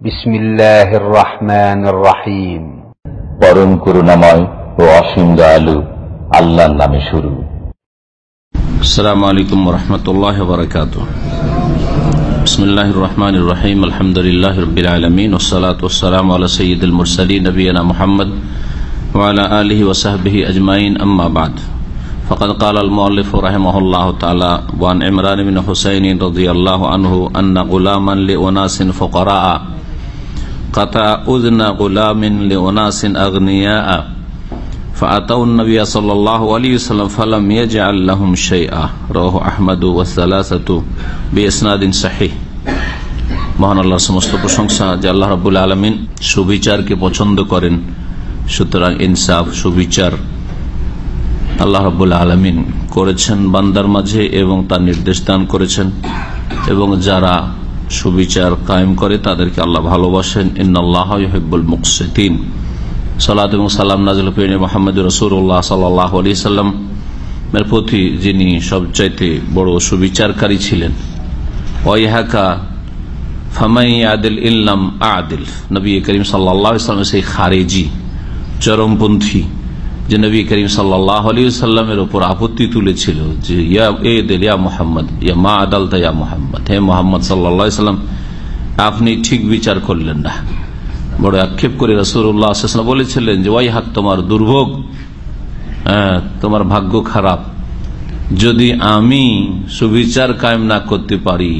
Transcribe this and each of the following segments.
بسم الله الرحمن الرحيم পরম করুণাময় ও অসীম দয়ালু আল্লাহর নামে শুরু السلام عليكم ورحمة الله وبركاته بسم الله الرحمن الرحيم الحمد لله رب العالمين والصلاة والسلام على سيد المرسلين نبينا محمد وعلى آله وصحبه أجمعين أما بعد فقد قال المؤلف رحمه الله تعالى وعن عمران بن حسين رضي الله عنه أن غلاما لأناس فقراء قطع أذن غلام لأناس أغنياء فأتوا النبي صلى الله عليه وسلم فلم يجعل لهم شيئا رواه أحمد والثلاثة بإسناد صحيح মহান আল্লাহর সমস্ত প্রশংসা যে আল্লাহ রাবুল আলমিন সুবিচারকে পছন্দ করেন সুতরাং ইনসাফ সুবিচার আল্লাহ রাবুল আলমিন করেছেন বান্দার মাঝে এবং তার নির্দেশ দান করেছেন এবং যারা সুবিচার কায়েম করে, তাদেরকে আল্লাহ ভালোবাসেন। ইন্নআল্লাহ হেব্বুল মুকসিদ্দিন সালাদ এবং সালাম নাজিল পেনে মোহাম্মদ রসুল্লাহ সাল্লাহ আলি সাল্লাম, এর প্রতি যিনি সবচাইতে বড় সুবিচারকারী ছিলেন। ওয়াইহাকা ফামাই আদিল ইল্লাম আদিল। নবী করিম সাল্লাহ ইসলামের সেই খারেজি, চরমপন্থী যে নবী করিম সাল্লাহ আলী সাল্লামের ওপর আপত্তি তুলেছিল যে ইয়া এ দিল ইয়া মোহাম্মদ ইয়া মা আদালতা ইয়া মোহাম্মদ। হে মোহাম্মদ সাল্লাহ সাল্লাম আপনি ঠিক বিচার করলেন না। বড় আক্ষেপ করে রসুল্লাহ বলেছিলেন যে ওয়াই হাক তোমার দুর্ভোগ হ্যাঁ, তোমার ভাগ্য খারাপ। যদি আমি সুবিচার কায়েম না করতে পারি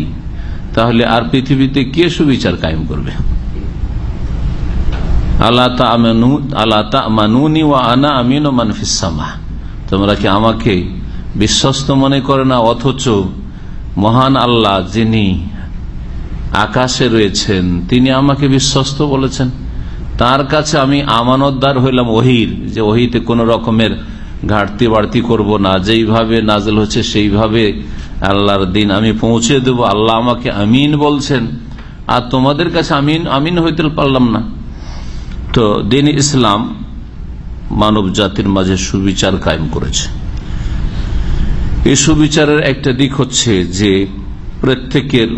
তাহলে আর পৃথিবীতে কে সুবিচার কায়েম করবে? তোমরা কি আমাকে বিশ্বস্ত মনে করে না? অথচ মহান আল্লাহ যিনি আকাশে রয়েছেন, তিনি আমাকে বিশ্বস্ত বলেছেন। তার কাছে আমি আমানতদার হইলাম ওহির, যে ওহিতে কোন রকমের ঘাটতি বাড়তি করব না। যেইভাবে নাজল হচ্ছে, সেইভাবে আল্লাহর দিন আমি পৌঁছে দেব। আল্লাহ আমাকে আমিন বলছেন। আর তোমাদের কাছে আমিন আমিন হইতে পারলাম না। তো দিন ইসলাম মানব জাতির মাঝে সুবিচার কায়েম করেছে। এই সুবিচারের একটা দিক হচ্ছে যে প্রত্যেকের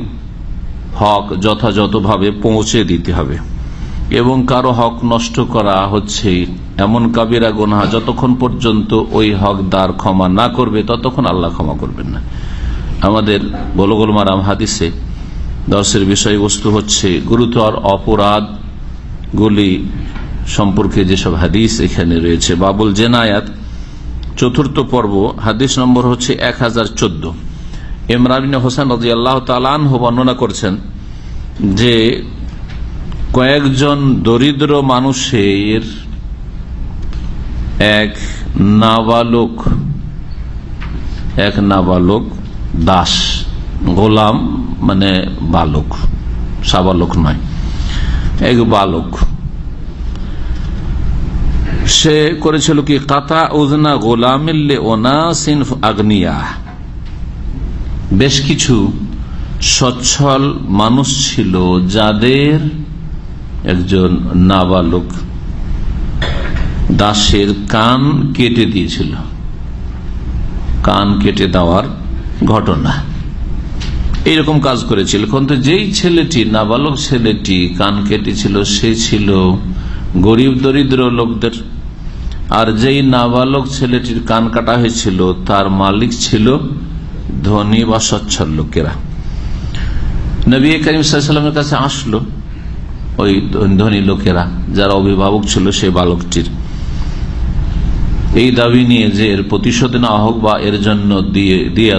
হক যথাযথভাবে পৌঁছে দিতে হবে এবং কারও হক নষ্ট করা হচ্ছে এমন কাবিরা গোনা, যতক্ষণ পর্যন্ত ওই হকদার ক্ষমা না করবে, ততক্ষণ আল্লাহ ক্ষমা করবেন না। আমাদের বলগোল মারাম হাদিসে দর্শের বিষয়বস্তু হচ্ছে গুরুতর অপরাধ গুলি সম্পর্কে যেসব হাদিস এখানে রয়েছে। বাবুল জেনায়াত, চতুর্থ পর্ব, হাদিস নম্বর হচ্ছে এক হাজার চোদ্দ। ইমরাবিন হোসেন রাজি আল্লাহ তালান বর্ণনা করছেন যে, কয়েকজন দরিদ্র মানুষের এক নাবালক এক নাবালক দাস, গোলাম মানে বালক, সাবালক নয়। এক বালক সে করেছিল কি? কাতা উজনা গোলামিল্লে ওনা আগ্নিয়া। বেশ কিছু সচ্ছল মানুষ ছিল যাদের একজন নাবালক দাসের কান কেটে দিয়েছিল। কান কেটে দেওয়ার ঘটনা। এইরকম কাজ করেছিল। কিন্তু যেই ছেলেটি নাবালক ছেলেটি, কান কেটেছিল, সে ছিল গরিব দরিদ্র লোকদের। আর যেই নাবালক ছেলেটির কান কাটা হয়েছিল, তার মালিক ছিল ধনী বা সচ্ছল লোকেরা। নবী করিম কাছে আসলো ওই ধনী লোকেরা, যারা অভিভাবক ছিল সেই বালকটির। এই দাবি নিয়ে যে এর প্রতিশোধ না হোক বা এর জন্য দিয়ে দিয়ে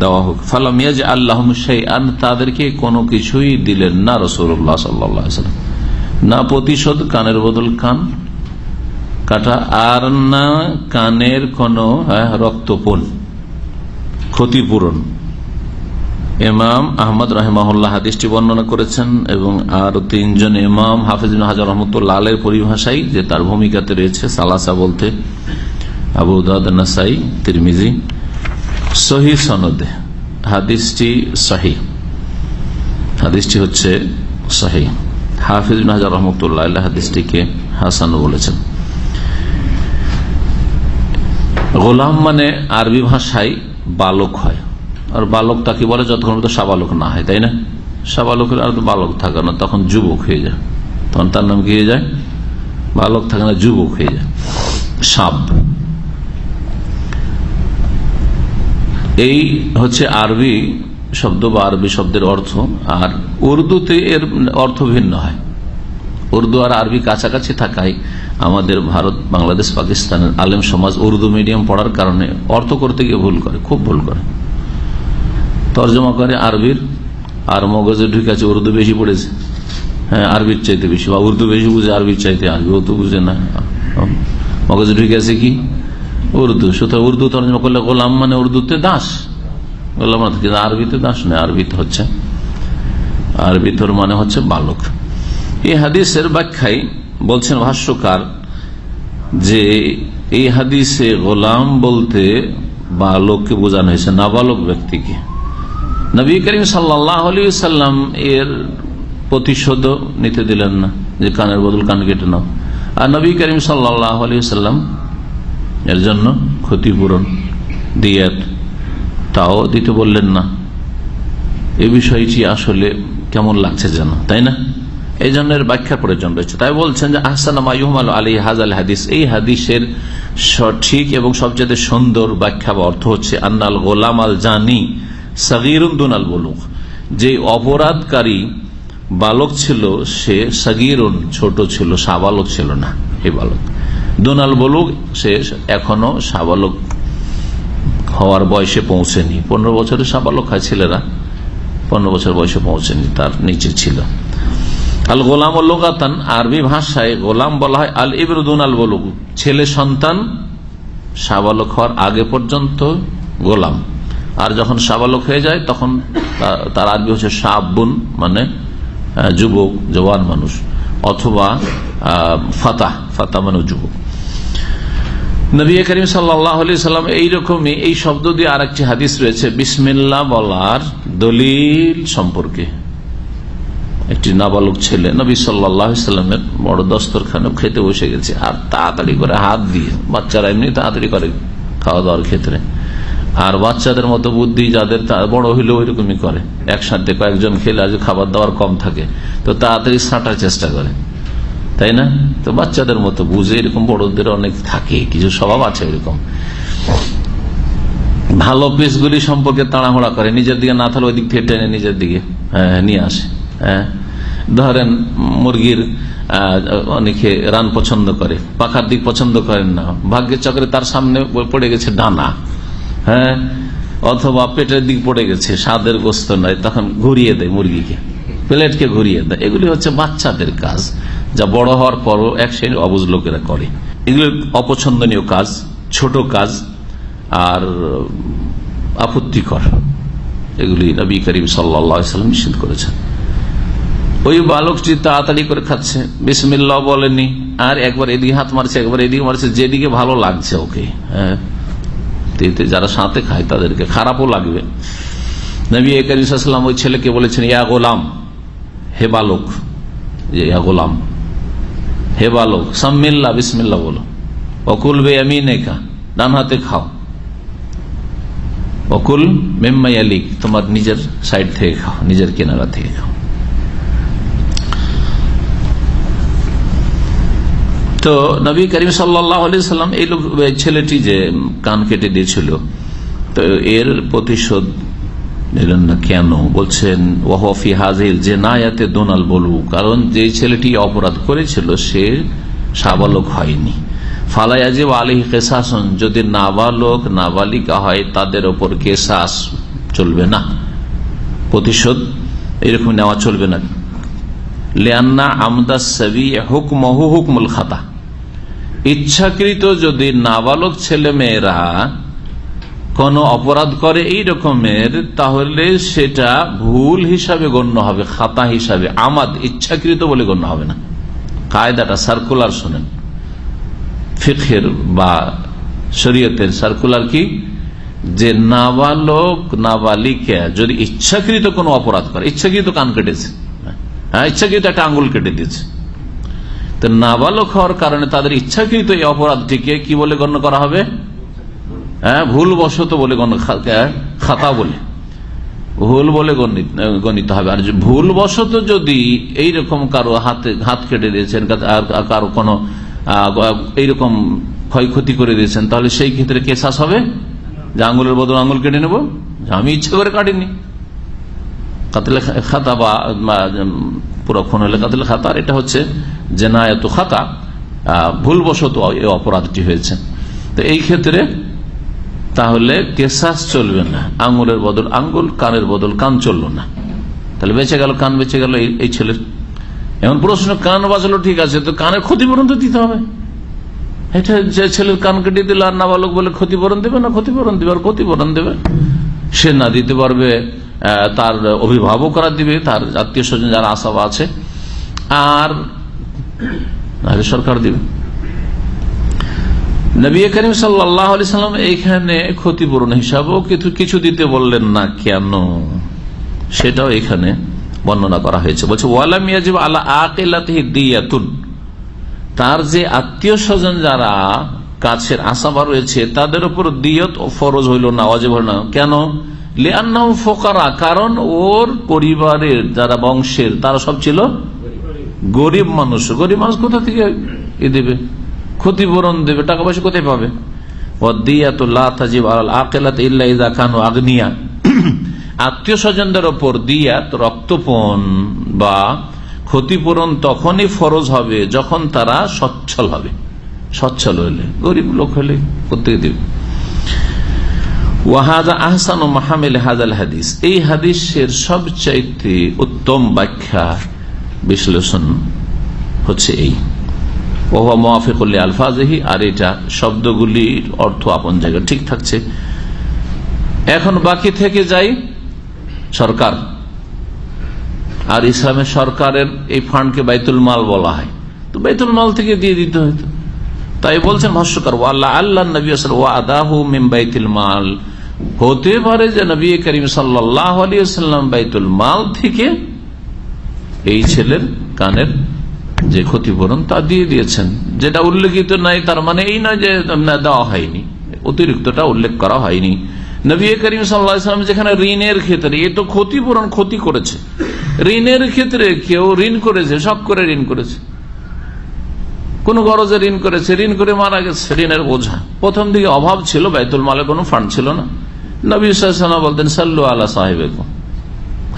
দেওয়া হোক। ফালামিয়া যে আল্লাহ আন তাদেরকে কোনো কিছুই দিলেন না রসুল্লাহ সাল্লাম। না প্রতিশোধ, কানের বদল কান কাটা, আর না কানের কোন রক্তপণ ক্ষতিপূরণ। ইমাম আহমদ রাহেমাহুল্লাহ হাদিসটি বর্ণনা করেছেন এবং আর তিনজন ইমাম, হাফিজ হাজার রহমতুল্লাহ আলের পরিভাষায় যে তার ভূমিকাতে রয়েছে, সালাসা বলতে। আবু দাসাই তিরমিজি, সহি সনদে। হাদিসটি সহি। হাদিসটি হচ্ছে সহি। হাফিজ হাজার রহমতুল্লাহ হাদিসটিকে হাসান বলেছেন। গোলাম মানে আরবি ভাষায় বালক হয়। আর বালক তাকে বলে যতক্ষণ পর্যন্ত সাবালক না হয়, তাই না? সাবালকের আর তো বালক থাকে না, তখন যুবক হয়ে যায়। তখন তার নাম কি হয়ে যায়? বালক থাকে না, যুবক হয়ে যায়। সাব। এই হচ্ছে আরবি শব্দ বা আরবি শব্দের অর্থ, আর উর্দুতে এর অর্থ ভিন্ন হয়। উর্দু আর আরবি কাছাকাছি থাকায় আমাদের ভারত, বাংলাদেশ, পাকিস্তানের আলেম সমাজ উর্দু মিডিয়াম পড়ার কারণে অর্থ করতে গিয়ে ভুল করে, খুব ভুল করে। তর্জমা করে আরবির, আর মগজে ঢুকে আছে উর্দু বেশি পড়েছে। হ্যাঁ আরবির চাইতে বেশি, বা উর্দু বেশি বুঝে, আরবির চাইতে আরবি তো বুঝে না। মগজে ঢুকে আছে কি? উর্দু সুতরাং উর্দু তর্জমা করলে গোলাম মানে উর্দুতে দাস। গোলাম কিন্তু আরবিতে দাস নয়, আরবিতে হচ্ছে আরবি তোর মানে হচ্ছে বালক। এই হাদিসের ব্যাখ্যায় বলছেন ভাষ্যকার যে এই হাদিসে গোলাম বলতে বালককে বোঝানো হয়েছে, নাবালক ব্যক্তিকে। নবী করিম সাল্লাম এর প্রতিশোধ নিতে দিলেন না, যে কানের বদল কান কেটে নাও। আর নবী করিম সাল্লাহ আলী সাল্লাম এর জন্য ক্ষতিপূরণ। দিয়ে তাও দিতে বললেন না। এই বিষয়টি আসলে কেমন লাগছে যেন, তাই না? এই জন্য ব্যাখ্যার প্রয়োজন রয়েছে। তাই বলছেন যে আহসানামাইহমাল আলী হাজাল হাদিস। এই হাদিসের সঠিক এবং সবচেয়ে সুন্দর ব্যাখ্যা বা অর্থ হচ্ছে, আন্নাল গোলাম আল জানি সাগিরুন আল বলুক যে অপরাধকারী বালক ছিল, সে সাগিরুন, ছোট ছিল, সাবালক ছিল না, এই বালক। দুনাল বলুক, সে এখনও সাবালক হওয়ার বয়সে পৌঁছেনি। পনেরো বছরের সাবালক হয় ছেলেরা, পনেরো বছর বয়সে পৌঁছেনি, তার নিচে ছিল। আল গোলাম লোকাতান আরবি ভাষায় গোলাম বলা হয় আল ইবরুদ্দুন আল বলুক। ছেলে সন্তান, সাবালক হওয়ার আগে পর্যন্ত গোলাম। আর যখন সাবালক হয়ে যায়, তখন তার আরবি হচ্ছে সাবুন মানে যুবক, জওয়ান মানুষ, অথবা ফাতাহ ফাতা মানে যুবক। নবী করিম সাল্লাম এইরকমই এই শব্দ দিয়ে আর একটি হাদিস রয়েছে, বিসমিল্লা বলার দলিল সম্পর্কে। একটি নাবালক ছেলে, নবী সাল্লামের বড় দস্তরখানে খেতে বসে গেছে আর তাড়াতাড়ি করে হাত দিয়ে, বাচ্চারা এমনি তাড়াতাড়ি করে খাওয়া দাওয়ার ক্ষেত্রে। আর বাচ্চাদের মতো বুদ্ধি যাদের বড় হইলেও ওইরকমই করে। একসাথে কয়েকজন খেলে আজ খাবার দাবার কম থাকে, তো তাড়াতাড়ি ছাঁটার চেষ্টা করে। তাই না? তো বাচ্চাদের মতো বুঝে এরকম বড়দের অনেক থাকে, কিছু স্বভাব আছে এরকম। ভালো পিসগুলি সম্পর্কে তাড়াহুড়া করে, নিজের দিকে না থাকলে ওই দিক থেকে টেনে নিজের দিকে নিয়ে আসে হ্যাঁ। ধরেন মুরগির অনেকে রান পছন্দ করে, পাখার দিক পছন্দ করেন না, ভাগ্যের চক্রে তার সামনে পড়ে গেছে ডানা হ্যাঁ অথবা পেটের দিক পড়ে গেছে, স্বাদের গোস্ত নয়, তখন ঘুরিয়ে দেয় মুরগিকে, প্লেটকে ঘুরিয়ে দেয়, এগুলি হচ্ছে বাচ্চাদের কাজ। যা বড় হওয়ার পরও এক শ্রেণির অবুজ লোকেরা করে। এগুলি অপছন্দনীয় কাজ, ছোট কাজ আর আপত্তিকর। এগুলি নবী করিম সাল্লাম নিষেধ করেছেন। ওই বালকটি তাড়াতাড়ি করে খাচ্ছে। বিসমিল্লা বলেনি আর একবার এদিকে হাত মারছে, একবার এদিকে মারছে, যেদিকে ভালো লাগছে ওকে। হ্যাঁ যারা সাঁতে খায় তাদেরকে খারাপও লাগবে। নবী করিম সাল্লাম ওই ছেলেকে বলেছেন, ইয়া গোলাম, হে বালক, যে ইয়া গোলাম হে বালক সাম্মিল্লা, বিসমিল্লা বলো। অকুল বে আমি নেকা ডান হাতে খাও। অকুল মেম্মাই আলিক তোমার নিজের সাইড থেকে খাও, নিজের কেনারা থেকে খাও। তো নবী করিম সাল্লাম এই লোক ছেলেটি যে কান কেটে দিয়েছিল, তো এর প্রতিশোধ নিলেন না কেন? বলছেন ওয়াহফি হাজির যে নায়াতে দোনাল বলু কারণ যে ছেলেটি অপরাধ করেছিল, সে সাবালক হয়নি। ফালাইয়াজিব আলী কেসাসন, যদি নাবালক, নাবালিকা হয়, তাদের ওপর কেসাস চলবে না। প্রতিশোধ এরকম নেওয়া চলবে না। লিয়ান্না আমদা সাবি হুকমহু হুকমুল খাতা। ইচ্ছাকৃত যদি নাবালক ছেলে মেয়েরা কোন অপরাধ করে এই রকমের, তাহলে সেটা ভুল হিসাবে গণ্য হবে, খাতা হিসাবে, আমাদ, ইচ্ছাকৃত বলে গণ্য হবে না। কায়দাটা সার্কুলার শোনেন। ফিখের বা শরীয়তের সার্কুলার কি? যে নাবালক, নাবালিকা যদি ইচ্ছাকৃত কোনো অপরাধ করে, ইচ্ছাকৃত কান কেটেছে হ্যাঁ ইচ্ছাকৃত একটা আঙ্গুল কেটে দিয়েছে, তো নাবালক হওয়ার কারণে তাদের ইচ্ছাকৃত এই অপরাধটিকে কি বলে গণ্য করা হবে? ভুল বশত বলে খাতা বলে। ভুল বলে গণিত হবে। আর ভুল বশত যদি এইরকম কারও হাতে, হাত কেটে দিয়েছেন কারও কোনো এইরকম ক্ষয়ক্ষতি করে দিয়েছেন, তাহলে সেই ক্ষেত্রে কেসাস হবে? যে আঙুলের বদল আঙুল কেটে নেব? আমি ইচ্ছে করে কাটিনি। কাতলে খাতা বা পুরো খুন হলে কাতলে খাতা। আর এটা হচ্ছে জেনায়ত খাতা। ভুলবশত এই অপরাধটি হয়েছে। তো এই ক্ষেত্রে তাহলে কেসাস চলবে না। আঙুলের বদল, আঙ্গুল কানের বদল, কান চলল না। তাহলে বেঁচে গেল, কান বেঁচে গেল, এই ছেলের। এমন প্রশ্ন, কান বাঁচলো ঠিক আছে, তো কানের ক্ষতিপূরণ তো দিতে হবে। এটা যে ছেলের কান কেটে দিল, আর নাবালক বলে ক্ষতিপূরণ দেবে না ক্ষতিপূরণ দেবে, আর ক্ষতিপূরণ দেবে? সে না দিতে পারবে তার অভিভাবকরা দিবে, তার আত্মীয় স্বজন যারা আশা আছে, আর সরকার দিবে। নবী করিম সাল্লাম এইখানে ক্ষতিপূরণ হিসাবেও কিছু কিছু দিতে বললেন না, কেন? সেটাও এখানে বর্ণনা করা হয়েছে। বলছে, ওয়ালাম ইয়াজিব আলা আকিলাতিহি দিয়াতুন। তার যে আত্মীয় স্বজন যারা কাছের আশাবা রয়েছে, তাদের উপর দিয়ত ফরজ হইল না অজেব হইল না। কেন? ফোকারা, কারণ ওর পরিবারের যারা বংশের, তারা সব ছিল গরিব মানুষ। গরিব মানুষ কোথা থেকে এ দেবে? ক্ষতিপূরণ দেবে, টাকা পয়সা কোথায় পাবে? আত্মীয় স্বজনদের ওপর দিয়াত, রক্তপণ বা ক্ষতিপূরণ তখনই ফরজ হবে যখন তারা সচ্ছল হবে। সচ্ছল হইলে গরিব লোক হলে প্রত্যেক দেবে। ওয়াহাজা আহসান ও মাহামিল হাজাল হাদিস। এই হাদিসের সবচাইতে উত্তম ব্যাখ্যা বিশ্লেষণ হচ্ছে এই। ওহা আলফাজহি আর এটা শব্দগুলির অর্থ আপন ঠিক থাকছে। এখন বাকি থেকে যাই সরকার। আর ইসলামের সরকারের এই ফান্ডকে বাইতুল মাল বলা হয়। তো বাইতুল মাল থেকে দিয়ে দিতে হইতো তাই বলছেন ভাষ্যকার আল্লাহ আল্লাহ নবী ও আদাহু বাইতুল মাল। হতে পারে যে নবী করিম সাল্লাহ আলিয়াল্লাম বাইতুল মাল থেকে এই ছেলের কানের যে ক্ষতিপূরণ তা দিয়ে দিয়েছেন। যেটা উল্লেখিত নাই, তার মানে এই নয় যে দেওয়া হয়নি। অতিরিক্তটা উল্লেখ করা হয়নি। নবী করিম সাল্লাম যেখানে ঋণের ক্ষেত্রে, এ তো ক্ষতিপূরণ ক্ষতি করেছে। ঋণের ক্ষেত্রে কেউ ঋণ করেছে, সব করে ঋণ করেছে। কোন গরজে ঋণ করেছে, ঋণ করে মারা গেছে, ঋণের বোঝা। প্রথম দিকে অভাব ছিল, বাইতুল মালে কোনো ফান্ড ছিল না। নবী সাল্লাম বলতেন, সাল্লু আল্লাহ সাহেব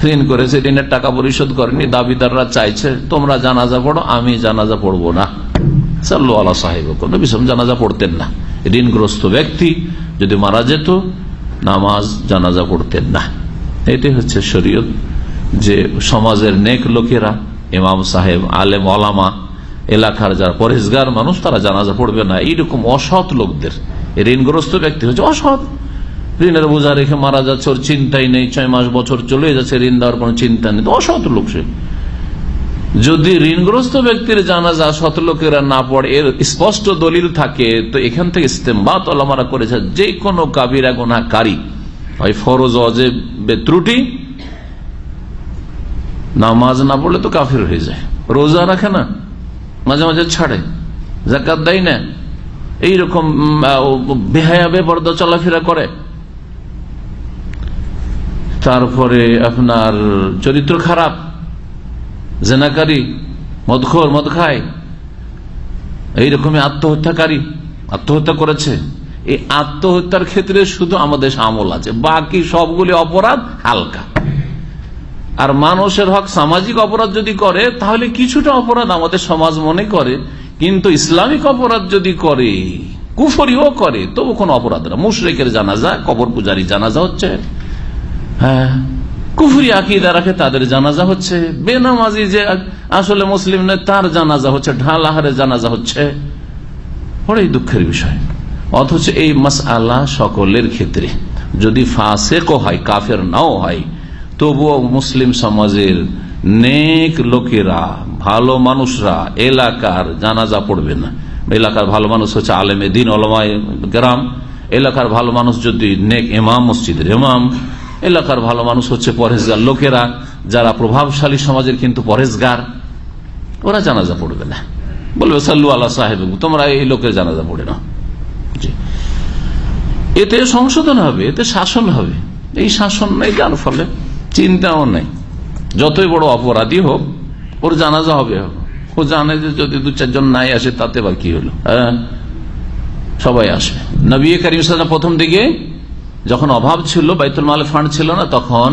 ঋণ করেছে ঋণের টাকা পরিশোধ করেনি, দাবিদাররা চাইছে, তোমরা জানাজা পড়ো, আমি জানাজা পড়ব না। সাল্লু আল্লাহ সাহেব নবী জানাজা পড়তেন না। ঋণগ্রস্ত ব্যক্তি যদি মারা যেত, নামাজ, জানাজা পড়তেন না। এটাই হচ্ছে শরীয়ত যে সমাজের নেক লোকেরা, ইমাম সাহেব, আলেম অলামা এলাকার যারা পরেশগার মানুষ, তারা জানাজা পড়বে না। এইরকম অসৎ লোকদের। ঋণগ্রস্ত ব্যক্তি হচ্ছে অসৎ। ঋণের বোঝা রেখে মারা যাচ্ছে, ওর চিন্তাই নেই, ছয় মাস বছর চলে যাচ্ছে, ঋণ দেওয়ার কোন চিন্তা নেই। অসৎ লোক সে। যদি ঋণগ্রস্ত ব্যক্তির জানাজা শত লোকেরা না পড়ে, এর স্পষ্ট দলিল থাকে, তো এখান থেকে ইস্তেমবাত আলামারা করেছে, যে কোনো কাবিরা গোনাকারী হয় ফরজ অজে ত্রুটি নামাজ না পড়লে তো কাফির হয়ে যায়। রোজা রাখে না, মাঝে মাঝে ছাড়ে জাকাত দেয় না। এইরকম বেহায়া, বেপর্দা চলাফেরা করে। তারপরে আপনার চরিত্র খারাপ, জেনাকারী, মদখোর মদ খায় এইরকমই আত্মহত্যাকারী, আত্মহত্যা করেছে। এই আত্মহত্যার ক্ষেত্রে শুধু আমাদের আমল আছে, বাকি সবগুলি অপরাধ হালকা। আর মানুষের হক সামাজিক অপরাধ যদি করে, তাহলে কিছুটা অপরাধ আমাদের সমাজ মনে করে, কিন্তু ইসলামিক অপরাধ যদি করে, কুফরিও করে, তবু কোনো অপরাধ না। মুশরেকের জানাজা, কবর পূজারী জানাজা হচ্ছে হ্যাঁ। কুফরি আকিদা রাখে, তাদের জানাজা হচ্ছে। বেনামাজি যে আসলে মুসলিম নয়, তার জানাজা হচ্ছে, ঢাল আহারে জানাজা হচ্ছে। বড়ই দুঃখের বিষয়। অথচ এই মাস আল্লাহ সকলের ক্ষেত্রে, যদি ফাঁসেকও হয়, কাফের নাও হয়, তবুও মুসলিম সমাজের নেক লোকেরা, ভালো মানুষরা এলাকার জানাজা পড়বে না। এলাকার ভালো মানুষ হচ্ছে আলেমে দিন অলমায় গ্রাম। এলাকার ভালো মানুষ যদি নেক এমাম মসজিদের এমাম এলাকার ভালো মানুষ হচ্ছে পরেশগার লোকেরা, যারা প্রভাবশালী সমাজের কিন্তু পরেশগার ওরা জানাজা পড়বে না। বলবে, সাল্লু আল্লাহ সাহেব তোমরা এই লোকের জানাজা পড়ে না এতে সংশোধন হবে, এতে শাসন হবে। এই শাসন নেই যার ফলে, চিন্তাও নেই। যতই বড় অপরাধী হোক, ওর জানাজা হবে ও জানে যে যদি দু চারজন নাই আসে, তাতে বা কি হলো? হ্যাঁ? সবাই আসবে। নবী করিম প্রথম দিকে যখন অভাব ছিল, বাইতুল মাল ফান্ড ছিল না, তখন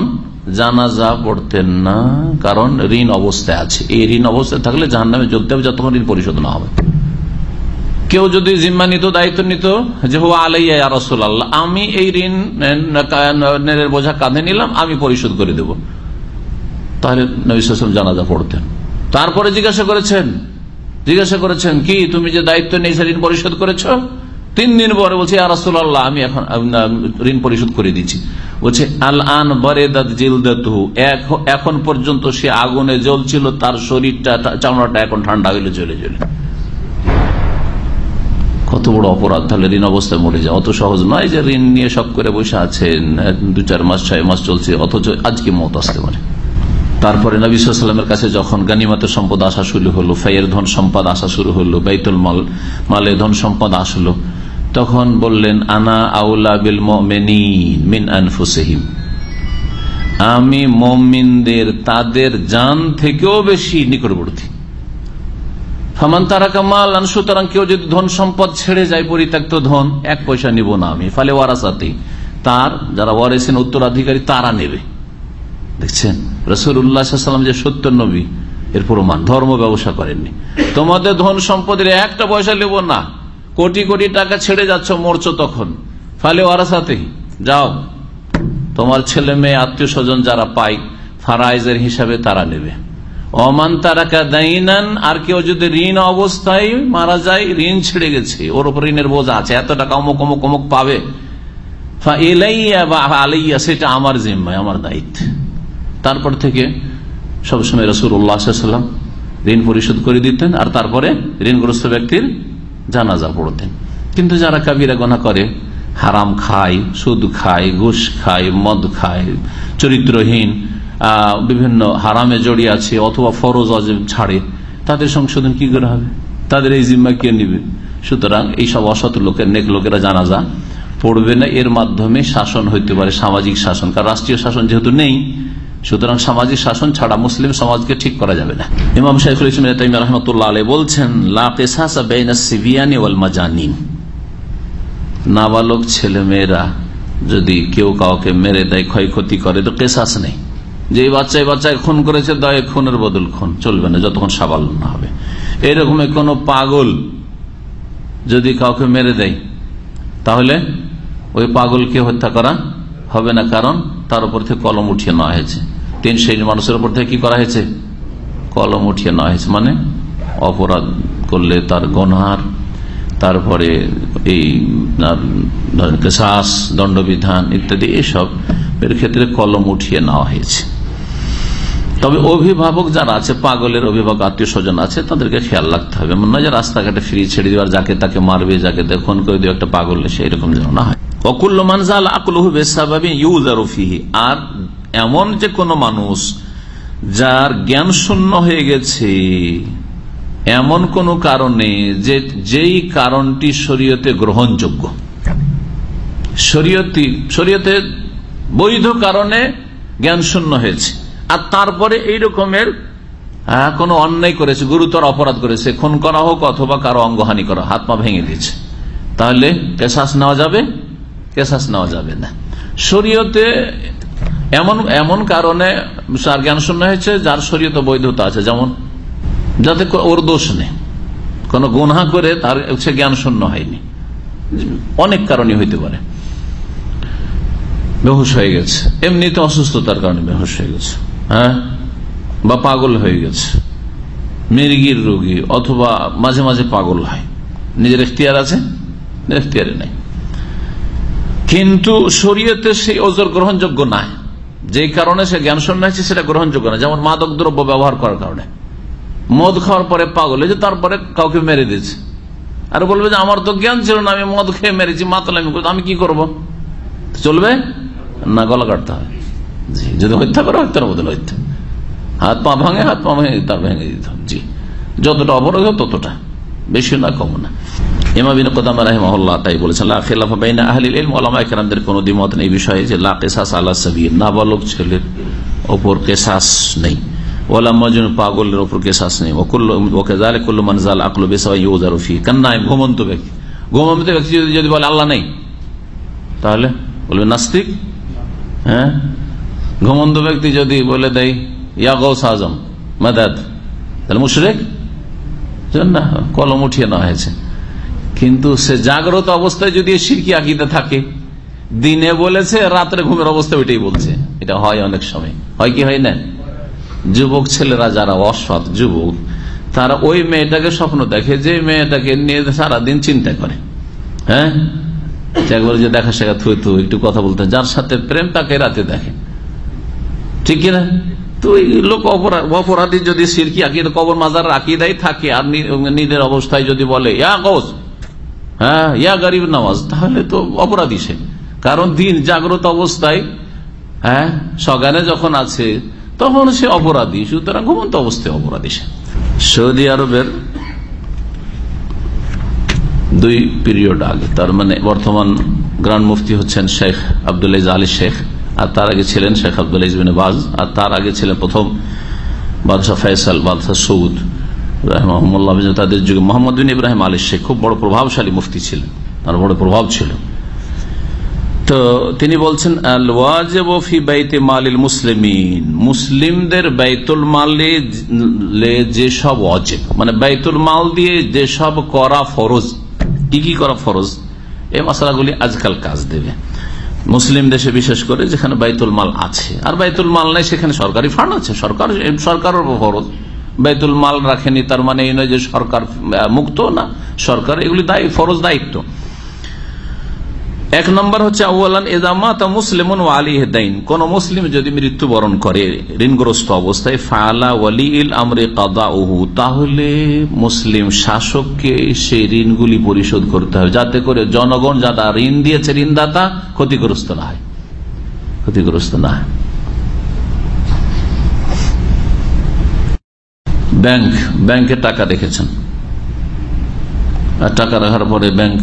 জানাজা পড়তেন না, কারণ ঋণ অবস্থায় আছে। এই ঋণ অবস্থায় থাকলে জাহান নামে যোগ দেবে যতক্ষণ ঋণ পরিশোধ না হবে। কেউ যদি জিম্মা নিত, দায়িত্ব নিত, যে হো আলাইয়া রসুল আল্লাহ আমি এই ঋণ বোঝা কাঁধে নিলাম, আমি পরিশোধ করে দেব। তাহলে জানাজা পড়তেন। তারপরে জিজ্ঞাসা করেছেন জিজ্ঞাসা করেছেন, কি তুমি যে দায়িত্ব সে ঋণ পরিশোধ করেছ? তিন দিন পরে বলছে আরাসুল্লাহ আমি এখন ঋণ পরিশোধ করে দিচ্ছি। বলছে আল আন বরেদাত জিলদাতহু। এখন পর্যন্ত সে আগুনে জ্বলছিল, তার শরীরটা চামড়াটা এখন ঠান্ডা হইলে চলে চলে কত বড় অপরাধ, তাহলে ঋণ অবস্থায় মরে যায় অত সহজ নয় যে ঋণ নিয়ে সব করে বসে আছেন দু, চার মাস, ছয় মাস চলছে, অথচ আজকে মত আসতে পারে। তারপরে নবীলামের কাছে যখন গানিমাতের সম্পদ আসা শুরু হলো ফাইয়ের ধন সম্পদ আসা শুরু হলো বেতুল মাল, মালে ধন সম্পদ আসলো তখন বললেন, আনা আউলা বিল মিন আনফুসহিম। আমি মমিনদের, তাদের জান থেকেও বেশি নিকটবর্তী। ফামান তারা কামাল সুতরাং কেউ যদি ধন সম্পদ ছেড়ে যায়, পরিত্যক্ত ধন, এক পয়সা নিব না আমি। ফলে ওয়ারাসাতেই তার, যারা ওয়ারেছেন উত্তরাধিকারী, তারা নেবে। দেখছেন? রসুল উল্লাহাম যে সত্য নবী, এর প্রমাণ, ধর্ম ব্যবসা করেননি। তোমাদের ধন সম্পদের একটা পয়সা নেব না। কোটি কোটি টাকা ছেড়ে যাচ্ছ, মরছো তখন। ফালে ওয়ারাসাতেই, যাও। তোমার ছেলে মেয়ে, আত্মীয় স্বজন যারা পাই ফারাইজের হিসাবে তারা নেবে। অমান তারাকা দাইনান, আর কেউ যদি ঋণ অবস্থায় মারা যায়, ঋণ ছেড়ে গেছে। ওর উপর ঋণের বোঝা আছে, এত টাকা অমুক অমুক অমুক পাবে। আলাইয়া সেটা আমার জিম্মায়, আমার দায়িত্ব। তারপর থেকে সবসময় রসুল উল্লাহাম ঋণ পরিশোধ করে দিতেন, আর তারপরে ঋণগ্রস্ত ব্যক্তির জানাজা পড়তেন। কিন্তু যারা কাবিরা গনা করে, হারাম খায়, সুদ খায়, ঘুষ খায়, মদ খায়, চরিত্রহীন বিভিন্ন হারামে জড়িয়ে আছে অথবা ফরজ অজেব ছাড়ে, তাদের সংশোধন কি করে হবে? তাদের এই জিম্মা কে নিবে? সুতরাং এইসব অসৎ লোকের, নেক লোকেরা জানাজা পড়বে না। এর মাধ্যমে শাসন হইতে পারে সামাজিক শাসন, কারণ রাষ্ট্রীয় শাসন যেহেতু নেই সুতরাং সামাজিক শাসন ছাড়া মুসলিম সমাজকে ঠিক করা যাবে না। ইমাম শাইফুল ইসলাম রহমতুল্লাহ আলী বলছেন লাজানিন নাবালক ছেলে মেয়েরা যদি কেউ কাউকে মেরে দেয়, ক্ষয়ক্ষতি করে, তো কেসাস নেই। যে বাচ্চা এই বাচ্চা খুন করেছে, দয় খুনের বদল খুন, চলবে না, যতক্ষণ সাবাল না হবে। এরকম কোন পাগল যদি কাউকে মেরে দেয়, তাহলে ওই পাগলকে হত্যা করা হবে না। কারণ তার উপর থেকে কলম উঠিয়ে নেওয়া হয়েছে। তিন শ্রেণির মানুষের উপর থেকে কি করা হয়েছে? কলম উঠিয়ে নেওয়া হয়েছে। মানে অপরাধ করলে তার গনহার তারপরে এই শ্বাস দণ্ডবিধান ইত্যাদি এসব এর ক্ষেত্রে কলম উঠিয়ে নেওয়া হয়েছে। তবে অভিভাবক যারা আছে, পাগলের অভিভাবক আত্মীয় স্বজন আছে, তাদেরকে খেয়াল রাখতে হবে। মনে হয় যে রাস্তাঘাটে ফ্রি ছেড়ে দেওয়ার, যাকে তাকে মারবে, যাকে দেখুন করে দেওয়া একটা পাগল সেই রকম যেন না হয়। অকুল্ল মানজাল আকলহু বেসাবাবি ইউজারফিহি আর এমন যে কোনো মানুষ যার জ্ঞান শূন্য হয়ে গেছে, এমন কোন কারণে যে যেই কারণটি শরীয়তে গ্রহণযোগ্য। শরীয়তি, শরীয়তে বৈধ কারণে জ্ঞান শূন্য হয়েছে। আর তারপরে এই রকমের কোন অন্যায় করেছে, গুরুতর অপরাধ করেছে, খুন করা হোক অথবা কারও অঙ্গহানি করা হাত পা ভেঙে দিয়েছে। তাহলে কেসাস নেওয়া যাবে? কেসাস নেওয়া যাবে না। শরীয়তে এমন এমন কারণে তার জ্ঞান শূন্য হয়েছে, যার শরীয়ত বৈধতা আছে। যেমন, যাতে ওর দোষ নেই। কোন গুনহা করে তার হচ্ছে জ্ঞান শূন্য হয়নি। অনেক কারণে হইতে পারে। বেহুশ হয়ে গেছে। এমনিতে অসুস্থতার কারণে বেহুশ হয়ে গেছে। হ্যাঁ? বা পাগল হয়ে গেছে। মির্গির রোগী অথবা মাঝে মাঝে পাগল হয়। নিজের এখতিয়ার আছে? এখতিয়ারে নাই। কিন্তু শরীয়তে সেই ওজোর গ্রহণযোগ্য নয় যে কারণে সে জ্ঞান শূন্য সেটা গ্রহণযোগ্য না। যেমন মাদক দ্রব্য ব্যবহার করার কারণে। মদ খাওয়ার পরে পাগল হয়েছে তারপরে কাউকে মেরে দিয়েছে। আর বলবে যে, আমার তো জ্ঞান ছিল না, আমি মদ খেয়ে মেরেছি মাতলামি আমি কি করব? চলবে? না, গলা কাটতে হবে। জি, যদি হত্যা করে, হত্যার বদল হত্যা। হাত পা ভাঙে, হাত পা ভাঙে, তার ভেঙে দিতে জি, যতটা অপরাধ ততটা। বেশি না, কম না। তাই বলেছেন কোন দ্বিমত নেই বিষয়ে যে লাকেসাস আল্লাহ সাবির নাবালক ছেলের ওপর কেসাস নেই। পাগলের ওপর কেসাস নেই। জালে ঘুমন্ত ব্যক্তি। ঘুমন্ত ব্যক্তি যদি যদি বলে আল্লাহ নেই, তাহলে বলবে নাস্তিক? হ্যাঁ? ঘুমন্ত ব্যক্তি যদি বলে দেয়, ইয়া গৌস আজম তাহলে মুশরেক? কলম উঠিয়ে নেওয়া হয়েছে। কিন্তু সে জাগ্রত অবস্থায় যদি সিরকি আকিতে থাকে, দিনে বলেছে, রাত্রে ঘুমের অবস্থা ওইটাই বলছে। এটা হয় অনেক সময়। হয় কি হয় না? যুবক ছেলেরা যারা অসৎ যুবক, তারা ওই মেয়েটাকে স্বপ্ন দেখে যে মেয়েটাকে নিয়ে সারাদিন চিন্তা করে। হ্যাঁ? একবার যে দেখা শেখা থুই থু একটু কথা বলতে, যার সাথে প্রেম তাকে রাতে দেখে। ঠিক কিনা? তো ওই লোক অপরাধী যদি সিরকি আকিদ, কবর মাজার আকিদাই থাকে, আর নিজের অবস্থায় যদি বলে, ইয়া গৌস হ্যাঁ ইয়া গরিব নামাজ তাহলে তো অপরাধী সে। কারণ দিন জাগ্রত অবস্থায় হ্যাঁ সগানে যখন আছে, তখন সে অপরাধী, সুতরাং ঘুমন্ত অবস্থায় অপরাধী সে। সৌদি আরবের দুই পিরিয়ড আগে, তার মানে বর্তমান গ্রান্ড মুফতি হচ্ছেন শেখ আবদুল্লাহ আলী শেখ। আর তার আগে ছিলেন শেখ আবদুল্লাহ ইজবিন বাজ, আর তার আগে ছিলেন প্রথম বাদশাহ ফয়সাল, বাদশাহ সৌদ তাদের যুগে। মোহাম্মদ বিন ইব্রাহিম আলী শেখ খুব বড় প্রভাবশালী মুফতি ছিলেন, তার বড় প্রভাব ছিল। তো তিনি বলছেন মুসলিমিন। মুসলিমদের বাইতুল মালে যেসব অজেব মানে বাইতুল মাল দিয়ে যেসব করা ফরজ, কি কি করা ফরজ এই মশলাগুলি আজকাল কাজ দেবে। মুসলিম দেশে বিশেষ করে যেখানে বাইতুল মাল আছে। আর বাইতুল মাল নাই, সেখানে সরকারি ফান্ড আছে। সরকার সরকারের ফরজ। বাইতুল মাল রাখেনি, তার মানে এই নয় যে সরকার মুক্ত না। সরকার এগুলি দায়ী, ফরজ দায়িত্ব। এক নম্বর হচ্ছে আউ্লান এদামাতা মুসলিম আলী হেদাইন কোন মুসলিম যদি মৃত্যুবরণ করে ঋণগ্রস্ত অবস্থায়, ফালা ওয়ালি ইল আমরে কাদা ওহু তাহলে মুসলিম শাসককে সেই ঋণগুলি পরিশোধ করতে হবে, যাতে করে জনগণ যারা ঋণ দিয়েছে ঋণদাতা ক্ষতিগ্রস্ত না হয়। ক্ষতিগ্রস্ত না হয়। ব্যাংক, ব্যাংকে টাকা রেখেছেন। টাকা রাখার পরে ব্যাংক